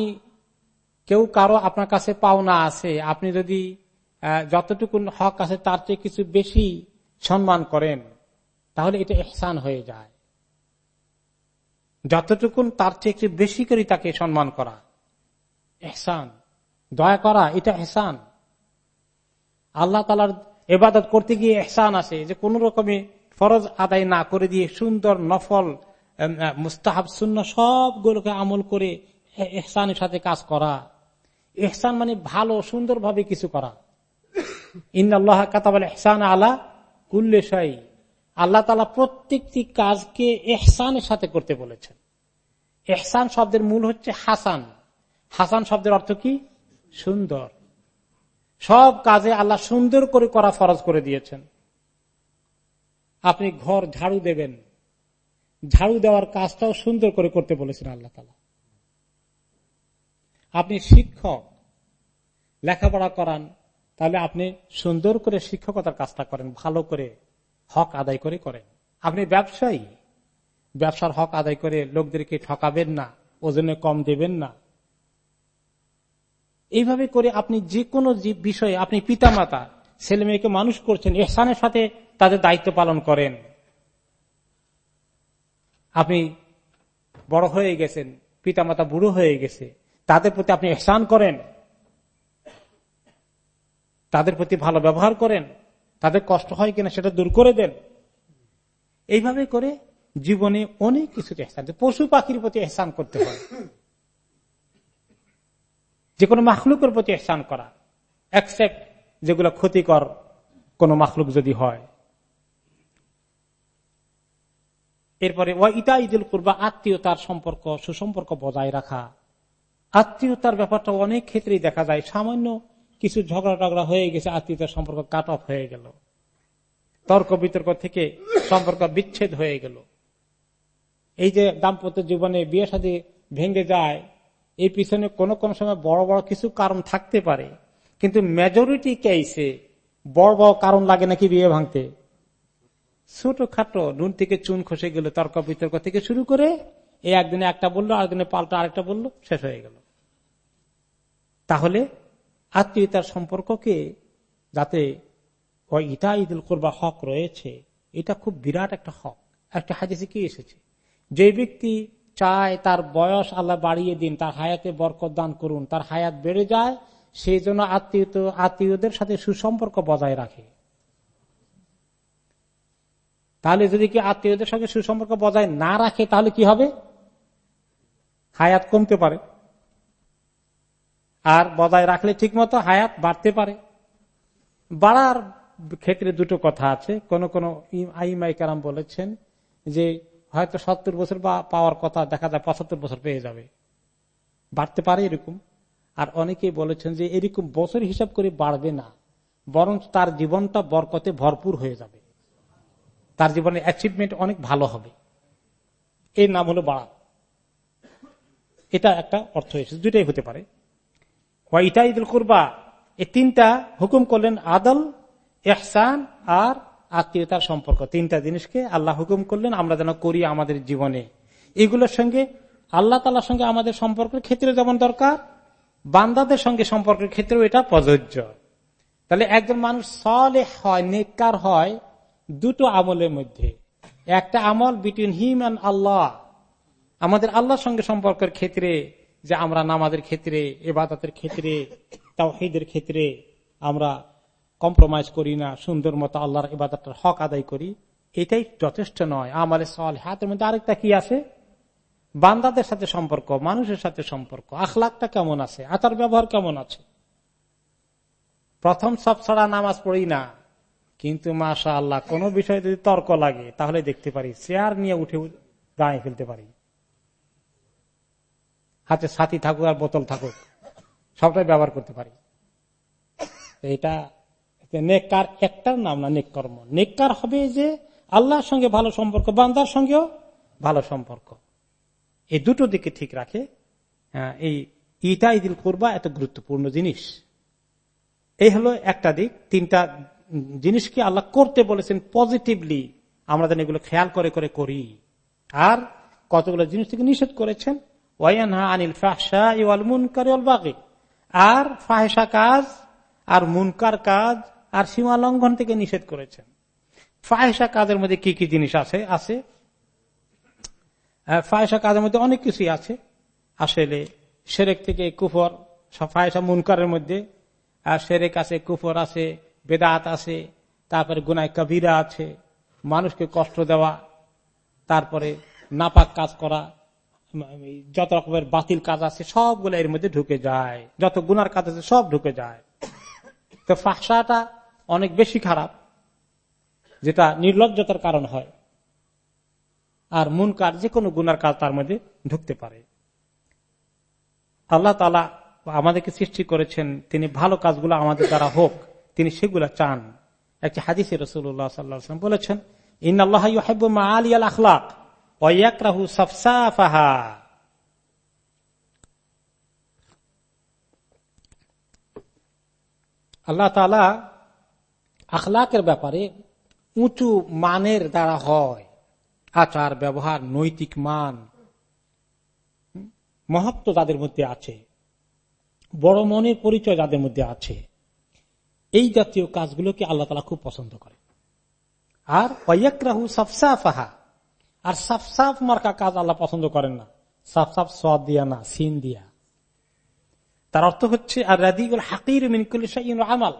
কেউ কারও আপনার কাছে পাওনা আছে, আপনি যদি যতটুকু হক আছে তার চেয়ে কিছু বেশি সম্মান করেন, তাহলে এটা এহসান হয়ে যায়। যতটুকুন তার চেয়ে একটু বেশি করে তাকে সম্মান করা, এহসান। দয়া করা, এটা এহসান। আল্লাহ তালার এবাদত করতে গিয়ে এহসান আছে যে কোন রকমে ফরজ আদায় না করে দিয়ে সুন্দর নফল মুস্তাহাব শূন্য সবগুলোকে আমল করে এহসানের সাথে কাজ করা। এহসান মানে ভালো, সুন্দরভাবে কিছু করা। ইন্দাল্লাহ কাতাবাল এহসান আলা কুল্লেশাই আল্লাহ তালা প্রত্যেকটি কাজকে এহসানের সাথে করতে বলেছেন। এহসান শব্দের মূল হচ্ছে হাসান। হাসান শব্দের অর্থ কি? সুন্দর। সব কাজে আল্লাহ সুন্দর করে করা ফরজ করে দিয়েছেন। আপনি ঘর ঝাড়ু দেবেন। ঝাড়ু দেওয়ার কাজটাও সুন্দর করে করতে বলেছেন আল্লাহ তালা আপনি শিক্ষক, লেখাপড়া করান, তাহলে আপনি সুন্দর করে শিক্ষকতার কাজটা করেন, ভালো করে হক আদায় করে করেন। আপনি ব্যবসায়ী, ব্যবসার হক আদায় করে লোকদেরকে ঠকাবেন না, ওজনে কম দেবেন না। এইভাবে করে আপনি যে কোনো বিষয়ে আপনি পিতামাতা, ছেলে মেয়েকে মানুষ করছেন, এহসানের সাথে তাদের দায়িত্ব পালন করেন। আপনি বড় হয়ে গেছেন, পিতামাতা বুড়ো হয়ে গেছে, তাদের প্রতি আপনি এহসান করেন, তাদের প্রতি ভালো ব্যবহার করেন, তাদের কষ্ট হয় কিনা সেটা দূর করে দেন। এইভাবে করে জীবনে অনেক কিছু এহসান পশু পাখির প্রতি এহসান করতে হয়। যে কোনো মাখলুকের প্রতি এহসান করা। অ্যাকসেপ্ট যেগুলো ক্ষতিকর কোন মাখলুক যদি হয়। এরপরে, ওয়া ইতা ইদুল কুরবা, আত্মীয়তার সম্পর্ক, সুসম্পর্ক বজায় রাখা। আত্মীয়তার ব্যাপারটা অনেক ক্ষেত্রেই দেখা যায়। সামান্য কিছু ঝগড়া টগড়া হয়ে গেছে, আত্মীয়তার সম্পর্ক কাট অফ হয়ে গেল। তর্ক বিতর্ক থেকে সম্পর্ক বিচ্ছেদ হয়ে গেল। এই যে দাম্পত্য জীবনে বিয়ে সাথে ভেঙে যায় এই পিছনে কোন কোন সময় বড় বড় কিছু কারণ থাকতে পারে। কিন্তু মেজরিটি কেসে বড় বড় কারণ লাগে নাকি বিয়ে ভাঙতে? ছোট খাটো নুন থেকে চুন খসে গেল, তর্ক বিতর্ক থেকে শুরু করে এই একদিনে একটা বলল, আরেকদিনে পাল্টা আরেকটা বলল, শেষ হয়ে গেল। তাহলে আত্মীয়তার সম্পর্ককে যাতে ইটা ঈদুল করবা হক রয়েছে, এটা খুব বিরাট একটা হক। একটা হাদিসে কি এসেছে? যে ব্যক্তি চায় তার বয়স আল্লাহ বাড়িয়ে দিন, তার হায়াতে বরকত দান করুন, তার হায়াত বেড়ে যায়, সেই জন্য আত্মীয় আত্মীয়দের সাথে সুসম্পর্ক বজায় রাখে। তাহলে যদি কি আত্মীয়দের সঙ্গে সুসম্পর্ক বজায় না রাখে, তাহলে কি হবে? হায়াত কমতে পারে। আর বজায় রাখলে ঠিক মতো হায়াত বাড়তে পারে। বাড়ার ক্ষেত্রে দুটো কথা আছে। কোন কোন আইমাই কারাম বলেছেন যে হয়তো সত্তর বছর বা পাওয়ার কথা দেখা যায়, পঁচাত্তর বছর পেয়ে যাবে। বাড়তে পারে এরকম। আর অনেকেই বলেছেন যে এরকম বছর হিসাব করে বাড়বে না বরং তার জীবনটা বরকতে ভরপুর হয়ে যাবে। তার জীবনের অ্যাচিভমেন্ট অনেক ভালো হবে। এর নাম হলো বাড়া এটা একটা অর্থ এসেছে। দুটাই হতে পারে। ওয়াইটা ঈদুল করবা, এই তিনটা হুকুম করলেন আদল, এহসান আর আত্মীয়তার সম্পর্ক। তিনটা জিনিসকে আল্লাহ হুকুম করলেন, আমরা যেন করি আমাদের জীবনে। এগুলোর সঙ্গে আল্লাহ তালার সঙ্গে আমাদের সম্পর্কের ক্ষেত্রে যেমন দরকার, বান্দাদের সঙ্গে সম্পর্কের ক্ষেত্রেও এটা প্রযোজ্য। তাহলে একজন মানুষ সলে হয়, নেককার হয়, দুটো আমলের মধ্যে। একটা আমল বিটুইন হিম অ্যান্ড আল্লাহ আমাদের আল্লাহর সঙ্গে সম্পর্কের ক্ষেত্রে, যে আমরা নামাজের ক্ষেত্রে এবাদতের ক্ষেত্রে, তাওহিদের ক্ষেত্রে আমরা কম্প্রোমাইজ করি না, সুন্দর মতো আল্লাহর ইবাদতের হক আদায় করি, এটাই যথেষ্ট নয়। আমার সল হাতের মধ্যে আরেকটা কি আছে? বান্দাদের সাথে সম্পর্ক, মানুষের সাথে সম্পর্ক, আখলাকটা কেমন আছে? আচার ব্যবহার কেমন আছে? প্রথম সব ছাড়া নামাজ পড়ি না, কিন্তু মাশা আল্লাহ কোন বিষয়ে যদি তর্ক লাগে, তাহলে দেখতে পারি, চেয়ার নিয়ে উঠে দাঁড়িয়ে ফেলতে পারি। হাতে সাথী থাকুক আর বোতল থাকুক, সবটাই ব্যবহার করতে পারি। এটা নেককার একটার নাম না নেক কর্ম। নেককার হবে যে আল্লাহর সঙ্গে ভালো সম্পর্ক বান্দার সঙ্গেও ভালো সম্পর্ক। এই দুটো দিকে ঠিক রাখে। হ্যাঁ, এই ইটা ইদিল করবা এত গুরুত্বপূর্ণ জিনিস। এই হলো একটা দিক। তিনটা জিনিসকে আল্লাহ করতে বলেছেন পজিটিভলি আমরা যেন এগুলো খেয়াল করে করে করি। আর কতগুলো জিনিস থেকে নিষেধ করেছেন? ওয়াইনহা আনিল ফাহসা ইওয়াল মুনকার আর ফাহেসা কাজ আর মুনকার কাজ আর সীমা লঙ্ঘন থেকে নিষেধ করেছেন। ফাহেসা কাজের মধ্যে কি কি জিনিস আছে? আছে। ফাহেসা কাজের মধ্যে অনেক কিছুই আছে। আসলে সেরেক থেকে কুফর ফাহেসা মুনকারের মধ্যে সেরেক আছে, কুফর আছে, বেদাত আছে, তারপরে গুনায় কবিরা আছে, মানুষকে কষ্ট দেওয়া, তারপরে নাপাক কাজ করা যত রকমের বাতিল কাজ আছে, সবগুলো এর মধ্যে ঢুকে যায়। যত গুনার কাজ আছে, সব ঢুকে যায়। তো ফাঁসাটা অনেক বেশি খারাপ, যেটা নির্লজ্জতার কারণ হয়। আর মন কাজ যে কোনো গুনার কাজ তার মধ্যে ঢুকতে পারে। আল্লাহ তালা আমাদেরকে সৃষ্টি করেছেন, তিনি ভালো কাজগুলো আমাদের দ্বারা হোক, তিনি সেগুলা চান। একটি হাদিসে রসুল্লাহ সাল্লাম বলেছেন ইন আল্লাহ আলী আল আখলাক ওয়াকরাহু আল্লাহ তালা আখলাকের ব্যাপারে উঁচু মানের দ্বারা হয়। আচার, ব্যবহার, নৈতিক মান মহত্ব যাদের মধ্যে আছে। বড় মনের পরিচয় যাদের মধ্যে আছে। এই জাতীয় কাজগুলোকে আল্লাহ তালা খুব পছন্দ করে আর ওয়াকরাহু সফসাফাহা। আর সাফ সাফ মার্কা কাজ আল্লাহ পছন্দ করেন না। সাফ সাফ সদ দিয়া না, সিন দিয়া। তার অর্থ হচ্ছে, আর রাদিগুল হাকির মিনকুল আমাল।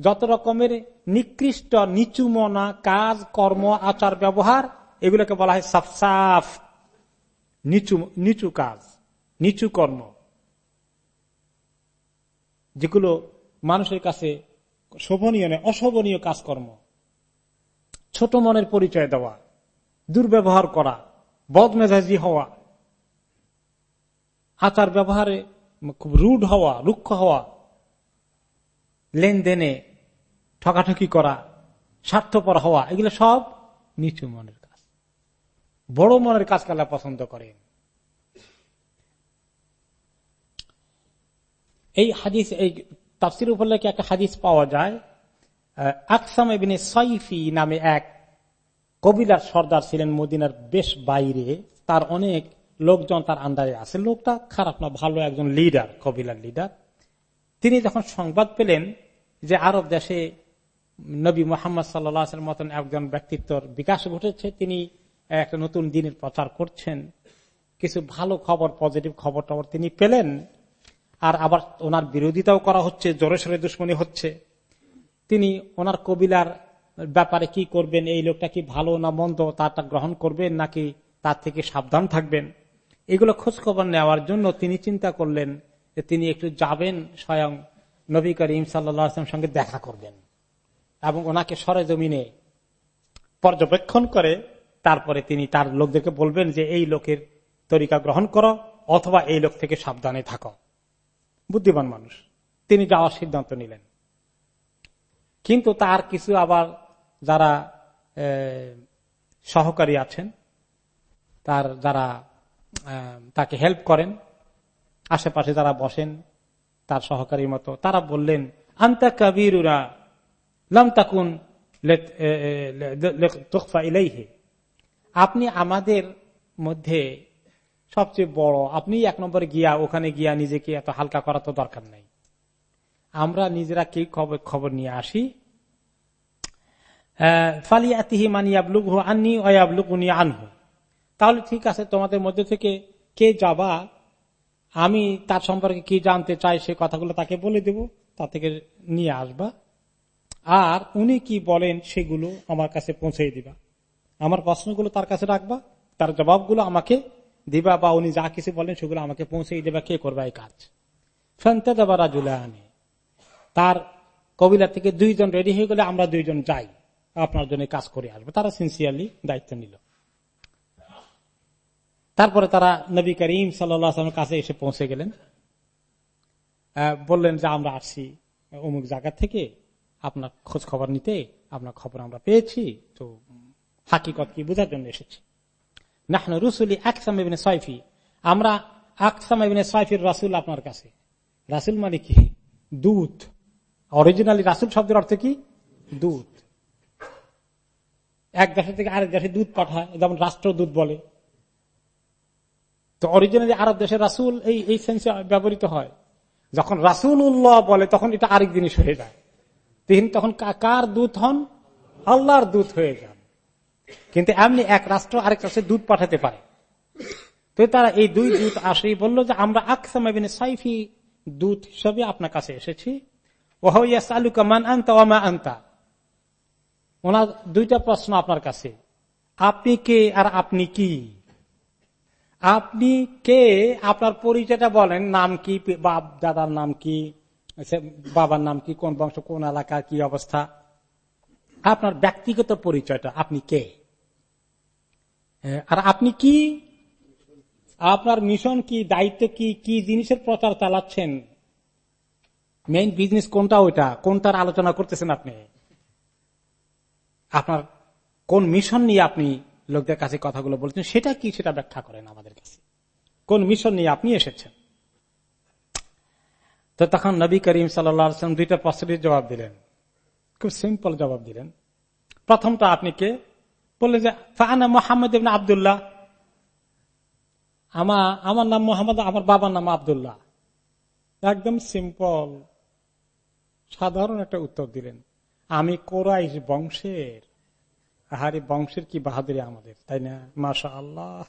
যত রকমের নিকৃষ্ট নিচু মনা কাজ, কর্ম, আচার, ব্যবহার, এগুলোকে বলা হয় সাফ সাফ নিচু নিচু কাজ, নিচু কর্ম। যেগুলো মানুষের কাছে শোভনীয় নয়, অশোভনীয় কাজকর্ম। ছোট মনের পরিচয় দেওয়া, দুর্ব্যবহার করা, বদমেজাজি হওয়া আচার ব্যবহারে খুব রুড হওয়া, রুক্ষ হওয়া লেনদেনে ঠকাঠকি করা, স্বার্থপর হওয়া, এগুলো সব নিচু মনের কাজ। বড় মনের কাজ কালা পছন্দ করেন এই হাদিস, এই তাফসির উপলক্ষে একটা হাদিস পাওয়া যায় আকসাম এবিনে সাইফি নামে এক কবিলার সর্দার ছিলেন মদিনার বেশ বাইরে। তার অনেক লোকজন তার আন্দারে আছে। লোকটা খারাপ না, ভালো একজন লিডার কবিলার লিডার তিনি যখন সংবাদ পেলেন যে আরব দেশে নবী মোহাম্মদ সাল্লাহ মতন একজন ব্যক্তিত্বর বিকাশ ঘটেছে, তিনি একটা নতুন দিনের প্রচার করছেন। কিছু ভালো খবর, পজিটিভ খবর টবর তিনি পেলেন, আর আবার ওনার বিরোধিতাও করা হচ্ছে, জোরে সরে দুশ্মনী হচ্ছে। তিনি ওনার কবিলার ব্যাপারে কি করবেন, এই লোকটা কি ভালো না মন্দ, তারটা গ্রহণ করবেন নাকি তার থেকে সাবধান থাকবেন? এগুলো খোঁজখবর নেওয়ার জন্য তিনি চিন্তা করলেন যে তিনি একটু যাবেন স্বয়ং। নবী করিম সাল্লাম সঙ্গে দেখা করবেন এবং ওনাকে সরে জমিনে পর্যবেক্ষণ করে তারপরে তিনি তার লোকদেরকে বলবেন যে, এই লোকের তরিকা গ্রহণ করো অথবা এই লোক থেকে সাবধানে থাকো। বুদ্ধিমান মানুষ। তিনি যাওয়ার সিদ্ধান্ত নিলেন। কিন্তু তার কিছু আবার যারা সহকারী আছেন, তার যারা তাকে হেল্প করেন, আশেপাশে যারা বসেন তার সহকারীর মতো। তারা বললেন, আন্তা কাবিরুরা লাম তাকুন আপনি আমাদের মধ্যে সবচেয়ে বড় আপনি এক নম্বরে গিয়া, ওখানে গিয়া নিজেকে এত হালকা করা তো দরকার নাই। আমরা নিজেরা কি খবর খবর নিয়ে আসি? ফালিয়াতিহি মানিয়াবলুক আননি অয়াবলুকুনি আনহু। তাহলে ঠিক আছে, তোমাদের মধ্যে থেকে কে যাবা আমি তার সম্পর্কে কি জানতে চাই সে কথাগুলো তাকে বলে দেব, তা থেকে নিয়ে আসবা। আর উনি কি বলেন সেগুলো আমার কাছে পৌঁছে দিবা। আমার প্রশ্নগুলো তার কাছে রাখবা, তার জবাবগুলো আমাকে দিবা বা উনি যা কিছু বলেন সেগুলো আমাকে পৌঁছে দেবা, কে করবা এই কাজ। ফেনতে দেবা রাজুলা আনে তার কবিলা থেকে দুইজন রেডি হয়ে গেলে আমরা দুইজন যাই। আপনার জন্য কাজ করে আসব। তারা সিনসিয়ারলি দায়িত্ব নিল। তারপরে তারা নবী করিম সাল্লামের কাছে এসে পৌঁছে গেলেন। বললেন, যে আমরা আসছি, অমুক জায়গা থেকে আপনার খোঁজ খবর নিতে, আপনার খবর আমরা পেয়েছি। তো হাকিকত কি বোঝার জন্য এসেছি। নাহন রুসুলি আকসাম সাইফি। আমরা আকসাম সাইফির রাসুল আপনার কাছে। রাসুল মানে কি? দুধ অরিজিনালি রাসুল শব্দের অর্থ কি? দুধ এক দেশের থেকে আরেক দেশে দুধ পাঠায়, যেমন রাষ্ট্রদূত বলে। তো অরিজিনালি আরব দেশের রাসুল এই এই সেন্সে ব্যবহৃত হয়। যখন রাসুল উল্লাহ বলে, তখন এটা আরেক জিনিস হয়ে যায়। তিনি তখন কার দূত হন? আল্লাহর দূত হয়ে যান। কিন্তু এমনি এক রাষ্ট্র আরেক রাষ্ট্রে দুধ পাঠাতে পারে। তো তারা এই দুই দূত আসেই বলল যে, আমরা আকসামিন সাইফি দূত হিসাবে আপনার কাছে এসেছি। মান আনতা ওমা আনতা? ওনার দুইটা প্রশ্ন আপনার কাছে। আপনি কে আর আপনি কি? আপনি কে? আপনার পরিচয়টা বলেন। নাম কি? বাপ, দাদার নাম কি? বাবার নাম কি? কোন বংশ? কোন এলাকা? কি অবস্থা? আপনার ব্যক্তিগত পরিচয়টা, আপনি কে? আর আপনি কি? আপনার মিশন কি? দায়িত্ব কি? কি জিনিসের প্রচার চালাচ্ছেন? মেইন বিজনেস কোনটা ওইটা? কোনটার আলোচনা করতেছেন আপনি? আপনার কোন মিশন নিয়ে আপনি লোকদের কাছে কথাগুলো বলছেন, সেটা কি সেটা ব্যাখ্যা করেন আমাদের কাছে। কোন মিশন নিয়ে আপনি এসেছেন? তো তখন নবী করিম সাল্লাম দুইটা প্রশ্নের জবাব দিলেন। খুব সিম্পল জবাব দিলেন। প্রথমটা আপনি কে? বললেন যে ফাহানা মোহাম্মদ আবদুল্লাহ। আমার আমার নাম মোহাম্মদ, আমার বাবার নাম আবদুল্লাহ। একদম সিম্পল, সাধারণ একটা উত্তর দিলেন। আমি কোরাইশ বংশের আহারি বংশের কি বাহাদুরি আমাদের, তাই না? মাসা আল্লাহ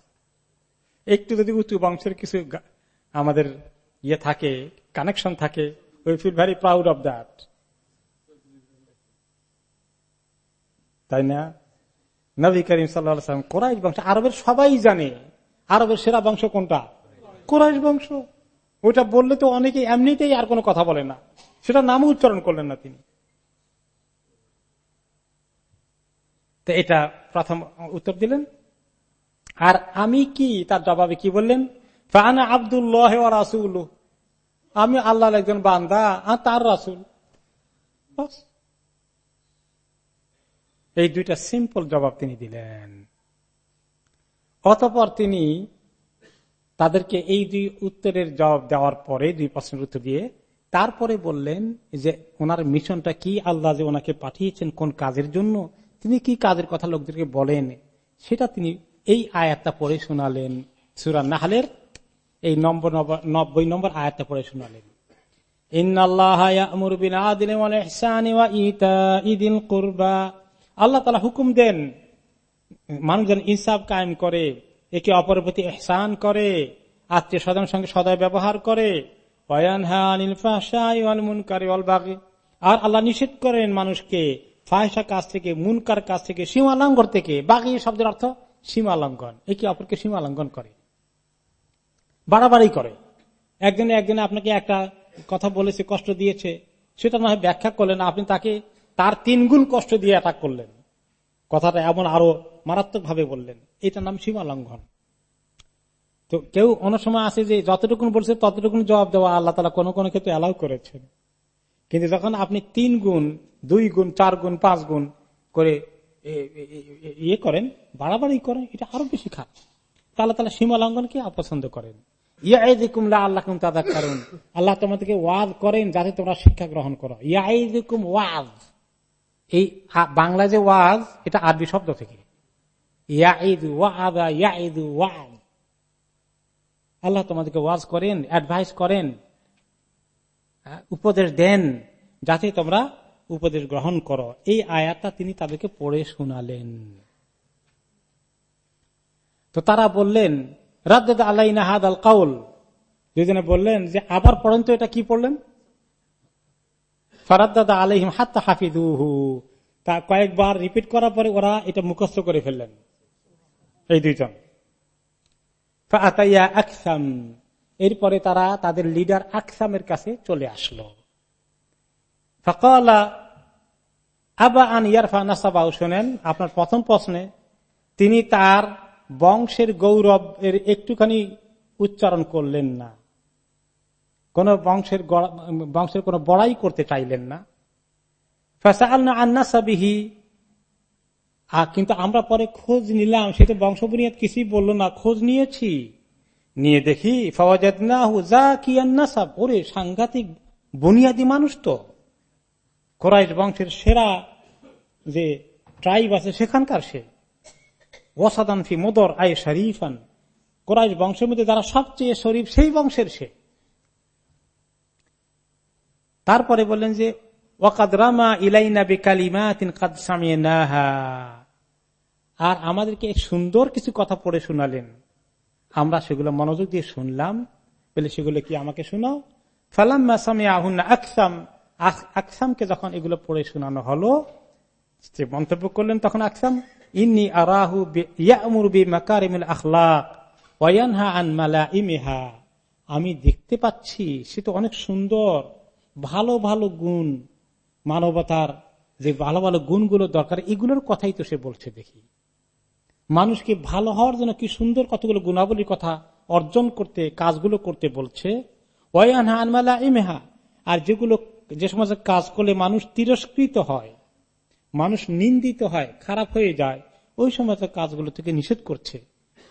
একটু যদি উঁচু বংশের কিছু আমাদের ইয়ে থাকে কানেকশন থাকে we feel very proud of that তাই না? নবী করিম সাল্লাম কোরাইশ বংশ, আরবের সবাই জানে। আরবের সেরা বংশ কোনটা? কোরাইশ বংশ। ওইটা বললে তো অনেকে এমনিতেই আর কোনো কথা বলে না। সেটা নামও উচ্চারণ করলেন না তিনি। তো এটা প্রথম উত্তর দিলেন। আর আমি কি, তার জবাবে কি বললেন? ফানা আবদুল্লাহ রাসুল আমি আল্লাহ একজন বান্দা আর তার রাসুল। এই দুইটা সিম্পল জবাব তিনি দিলেন। অতপর তিনি তাদেরকে এই দুই উত্তরের জবাব দেওয়ার পরে, দুই প্রশ্নের উত্তর দিয়ে তারপরে বললেন যে, ওনার মিশনটা কি? আল্লাহ যে ওনাকে পাঠিয়েছেন কোন কাজের জন্য? তিনি কি কাজের কথা লোকদেরকে বলেন? সেটা তিনি এই আয়াতটা পড়ে শোনালেন। সুরা নাহালের এই নম্বর নব্বই নম্বর আয়াতটা পড়ে শোনালেন। আল্লাহ তালা হুকুম দেন, মানুষজন ইনসাফ কায়েম করে, একে অপরের প্রতি এহসান করে, আত্মীয় স্বজনের সঙ্গে সদয় ব্যবহার করে। আর আল্লাহ নিষেধ করেন মানুষকে ফায়সা কাজ থেকে, মুনকার কাজ থেকে, সীমা লঙ্ঘন থেকে, বাকি শব্দের অর্থ সীমা লঙ্ঘন একে অপরকে সীমা লঙ্ঘন করে। বাড়াবাড়ি করে। একজনে একজনে আপনাকে একটা কথা বলেছে, কষ্ট দিয়েছে, সেটা না হয় ব্যাখ্যা করলেন, আপনি তাকে তার তিন গুণ কষ্ট দিয়ে অ্যাটাক করলেন। কথাটা এমন আরও মারাত্মক ভাবে বললেন, এটার নাম সীমা লঙ্ঘন তো কেউ অনেক সময় আছে যে যতটুকুন বলছে, ততটুকুন জবাব দেওয়া আল্লাহ তালা কোনো কোনো ক্ষেত্রে অ্যালাউ করেছেন। কিন্তু যখন আপনি তিন গুণ দুই গুণ, চার গুণ, পাঁচ গুণ করে ইয়ে করেন, বাড়াবাড়ি করেন, এটা আরও বেশি খারাপ। তাহলে তাহলে সীমা লঙ্ঘনকে অপছন্দ করেন। আল্লাহ তোমাদেরকে ওয়াজ করেন যাতে তোমরা শিক্ষা গ্রহণ করো। ওয়াজ। এই বাংলা যে ওয়াজ, এটা আরবি শব্দ থেকে। ওয়াদা আল্লাহ তোমাদেরকে ওয়াজ করেন, অ্যাডভাইস করেন উপদেশ দেন, যাতে তোমরা উপদেশ গ্রহণ করো। এই আয়াতটা তিনি তাদেরকে পড়ে শোনালেন। তো তারা বললেন রাদ্দ আল্লাহ নাহাদ আল কাউল। দুজনে বললেন যে, আবার পড়েন তো এটা কি পড়লেন? ফারাদ্দাদা আলহিম হাফিদুহু তা কয়েকবার রিপিট করার পরে ওরা এটা মুখস্থ করে ফেললেন। এই দুইজন। এরপরে তারা তাদের লিডার আকসামের কাছে চলে আসলো। ফকলা আবা আন ইয়ারফা নাসাবাউ শোনেন, আপনার প্রথম প্রশ্নে, তিনি তার বংশের গৌরব এর একটুখানি উচ্চারণ করলেন না। কোন বংশের বংশের কোন বড়াই করতে চাইলেন না। আন্নাসাবিহি কিন্তু আমরা পরে খোঁজ নিলাম, সে তো বংশ বুনিয়াদ কিছুই বলল না, খোঁজ নিয়েছি। নিয়ে দেখি ফওয়াজাদ ওরে সাংঘাতিক বুনিয়াদি মানুষ তো। কোরাইশ বংশের সেরা যে ট্রাইব আছে, সেখানকার সে। ওসাদান ফি মোদর আয় শরীফান। কোরাইশ বংশের মধ্যে যারা সবচেয়ে শরীফ, সেই বংশের সে। তারপরে বললেন যে, ওয়াকাদ রামা ইলাইনা বেকালিমা তিন কাদ নাহা আর আমাদেরকে সুন্দর কিছু কথা পড়ে শোনালেন। আমরা সেগুলো মনোযোগ দিয়ে শুনলাম। বলে, সেগুলো কি আমাকে শোনাও? ফালাম্মা সামিয়া আহুন্না আকসাম। আকসামকে যখন এগুলো পড়ে শোনানো হলো, যে মন্তব্য করলেন তখন আকসাম, ইন্নি আরাহু ইয়ামুরবি মাকারিমুল আখলাক ওয়ানহা আন মালা ইমেহা আমি দেখতে পাচ্ছি সে তো অনেক সুন্দর, ভালো ভালো গুণ, মানবতার যে ভালো ভালো গুণগুলো দরকার, এগুলোর কথাই তো সে বলছে দেখি। মানুষকে ভালো হওয়ার জন্য কি সুন্দর কতগুলো গুণাবলীর কথা অর্জন করতে, কাজগুলো করতে বলছে? ওয়ানহা আনমালা ইমেহা আর যেগুলো যে সমস্ত কাজ করলে মানুষ তিরস্কৃত হয়, মানুষ নিন্দিত হয়, খারাপ হয়ে যায়, ওই সমস্ত কাজগুলো থেকে নিষেধ করছে।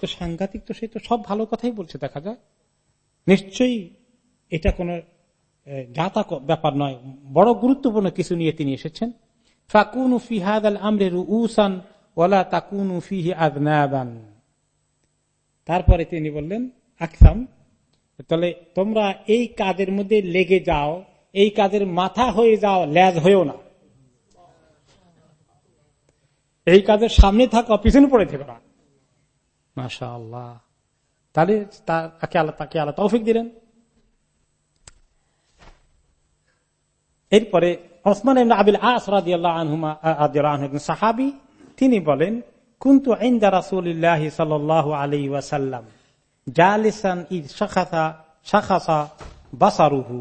তো সাংঘাতিক তো সে তো সব ভালো কথাই বলছে, দেখা যায়। নিশ্চয়ই এটা কোন জাতা ব্যাপার নয়। বড় গুরুত্বপূর্ণ কিছু নিয়ে তিনি এসেছেন। ফাকুন ফিহাদ আল আমরের উসান ওলা তাকুন ফিহি আদনাবান। তারপরে তিনি বললেন, আকসাম, তাহলে তোমরা এই কাজের মধ্যে লেগে যাও এই কাজের মাথা হয়ে যাও ল্যাজ হয়েও না। এই কাজের সামনে থাকা, পিছনে পড়ে থেকে না। মাসা আল্লাহ তাহলে তাকে আল্লাহ তাকে আল্লাহ তৌফিক দিলেন। এরপরে ওসমান আবিল সাহাবি, তিনি বলেন, কুন্তু আইন্দা জালিসান ঈদ শাখাসা শাখাসা বাসারুহু।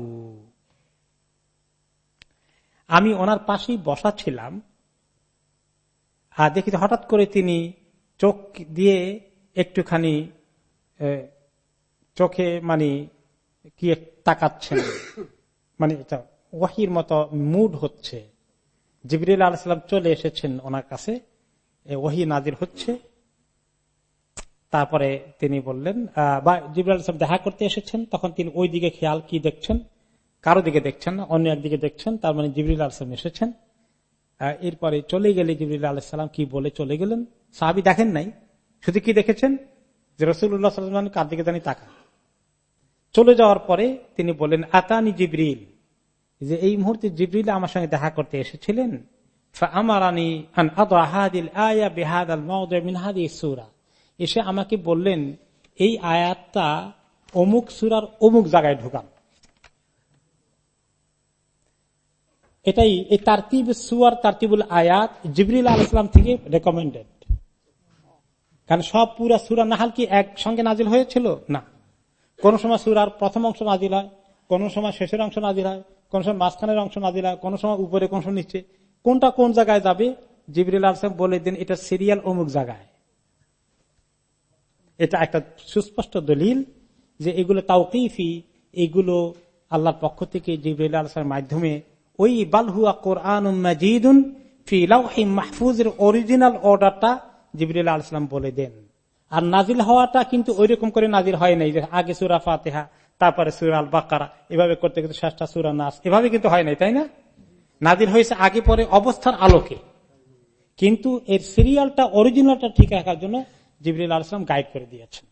আমি ওনার পাশেই বসা ছিলাম। আর দেখি হঠাৎ করে তিনি চোখ দিয়ে একটুখানি চোখে মানে কি তাকাচ্ছেন। মানে ওয়াহির মতো মুড হচ্ছে। জিবরিল আলাইসাল্লাম চলে এসেছেন ওনার কাছে। ওহি নাজির হচ্ছে। তারপরে তিনি বললেন বা জিবরুল আলাইসালাম দেখা করতে এসেছেন। তখন তিনি ওই দিকে খেয়াল কি দেখছেন? কারও দিকে দেখছেন না, অন্য একদিকে দেখছেন, তার মানে জিবরিল আলসালাম এসেছেন। এরপরে চলে গেলে জিবরিল আলাহিসাম কি বলে চলে গেলেন? সাহাবি দেখেন নাই। শুধু কি দেখেছেন? যে রসুল্লাহ কার দিকে জানি তাকা চলে যাওয়ার পরে তিনি বলেন আতানি জিবরিল। যে এই মুহূর্তে জিবরিল আমার সঙ্গে দেখা করতে এসেছিলেন। এসে আমাকে বললেন, এই আয়াতটা অমুক সুরার অমুক জায়গায় ঢুকান। এটাই, এই তারতিব সুয়ার তারতিবুল আয়াত জিবরিল আল ইসলাম থেকে রেকমেন্ডেড কারণ সব পুরা সুরা নাহাল কি একসঙ্গে নাজিল হয়েছিল? না। কোন সময় সুরার প্রথম অংশ নাজিল হয়, কোন সময় শেষের অংশ নাজিল হয়, কোন সময় মাঝখানের অংশ নাজিল হয়, কোন সময় উপরে, কোন সময় নিচ্ছে কোনটা কোন জায়গায় যাবে? জিবরিল আসলাম বলে দিন এটা সিরিয়াল অমুক জায়গায়। এটা একটা সুস্পষ্ট দলিল যে এগুলো তাওকিফি, এগুলো আল্লাহর পক্ষ থেকে জিবরিল আলসালামের মাধ্যমে ওই বালহুয়া কোরআন মাজিদুন ফি মাহফুজের অরিজিনাল অর্ডারটা জিবরিল আলসালাম বলে দেন। আর নাজিল হওয়াটা কিন্তু ওই রকম করে নাজিল হয় নাই যে আগে সুরা ফাতেহা, তারপরে সুরা আল বাকারা এভাবে করতে করতে শেষটা সুরা নাস, এভাবে কিন্তু হয় নাই, তাই না? নাজিল হয়েছে আগে পরে অবস্থার আলোকে। কিন্তু এর সিরিয়ালটা অরিজিনালটা ঠিক রাখার জন্য জিবরিল আলসালাম গাইড করে দিয়েছেন।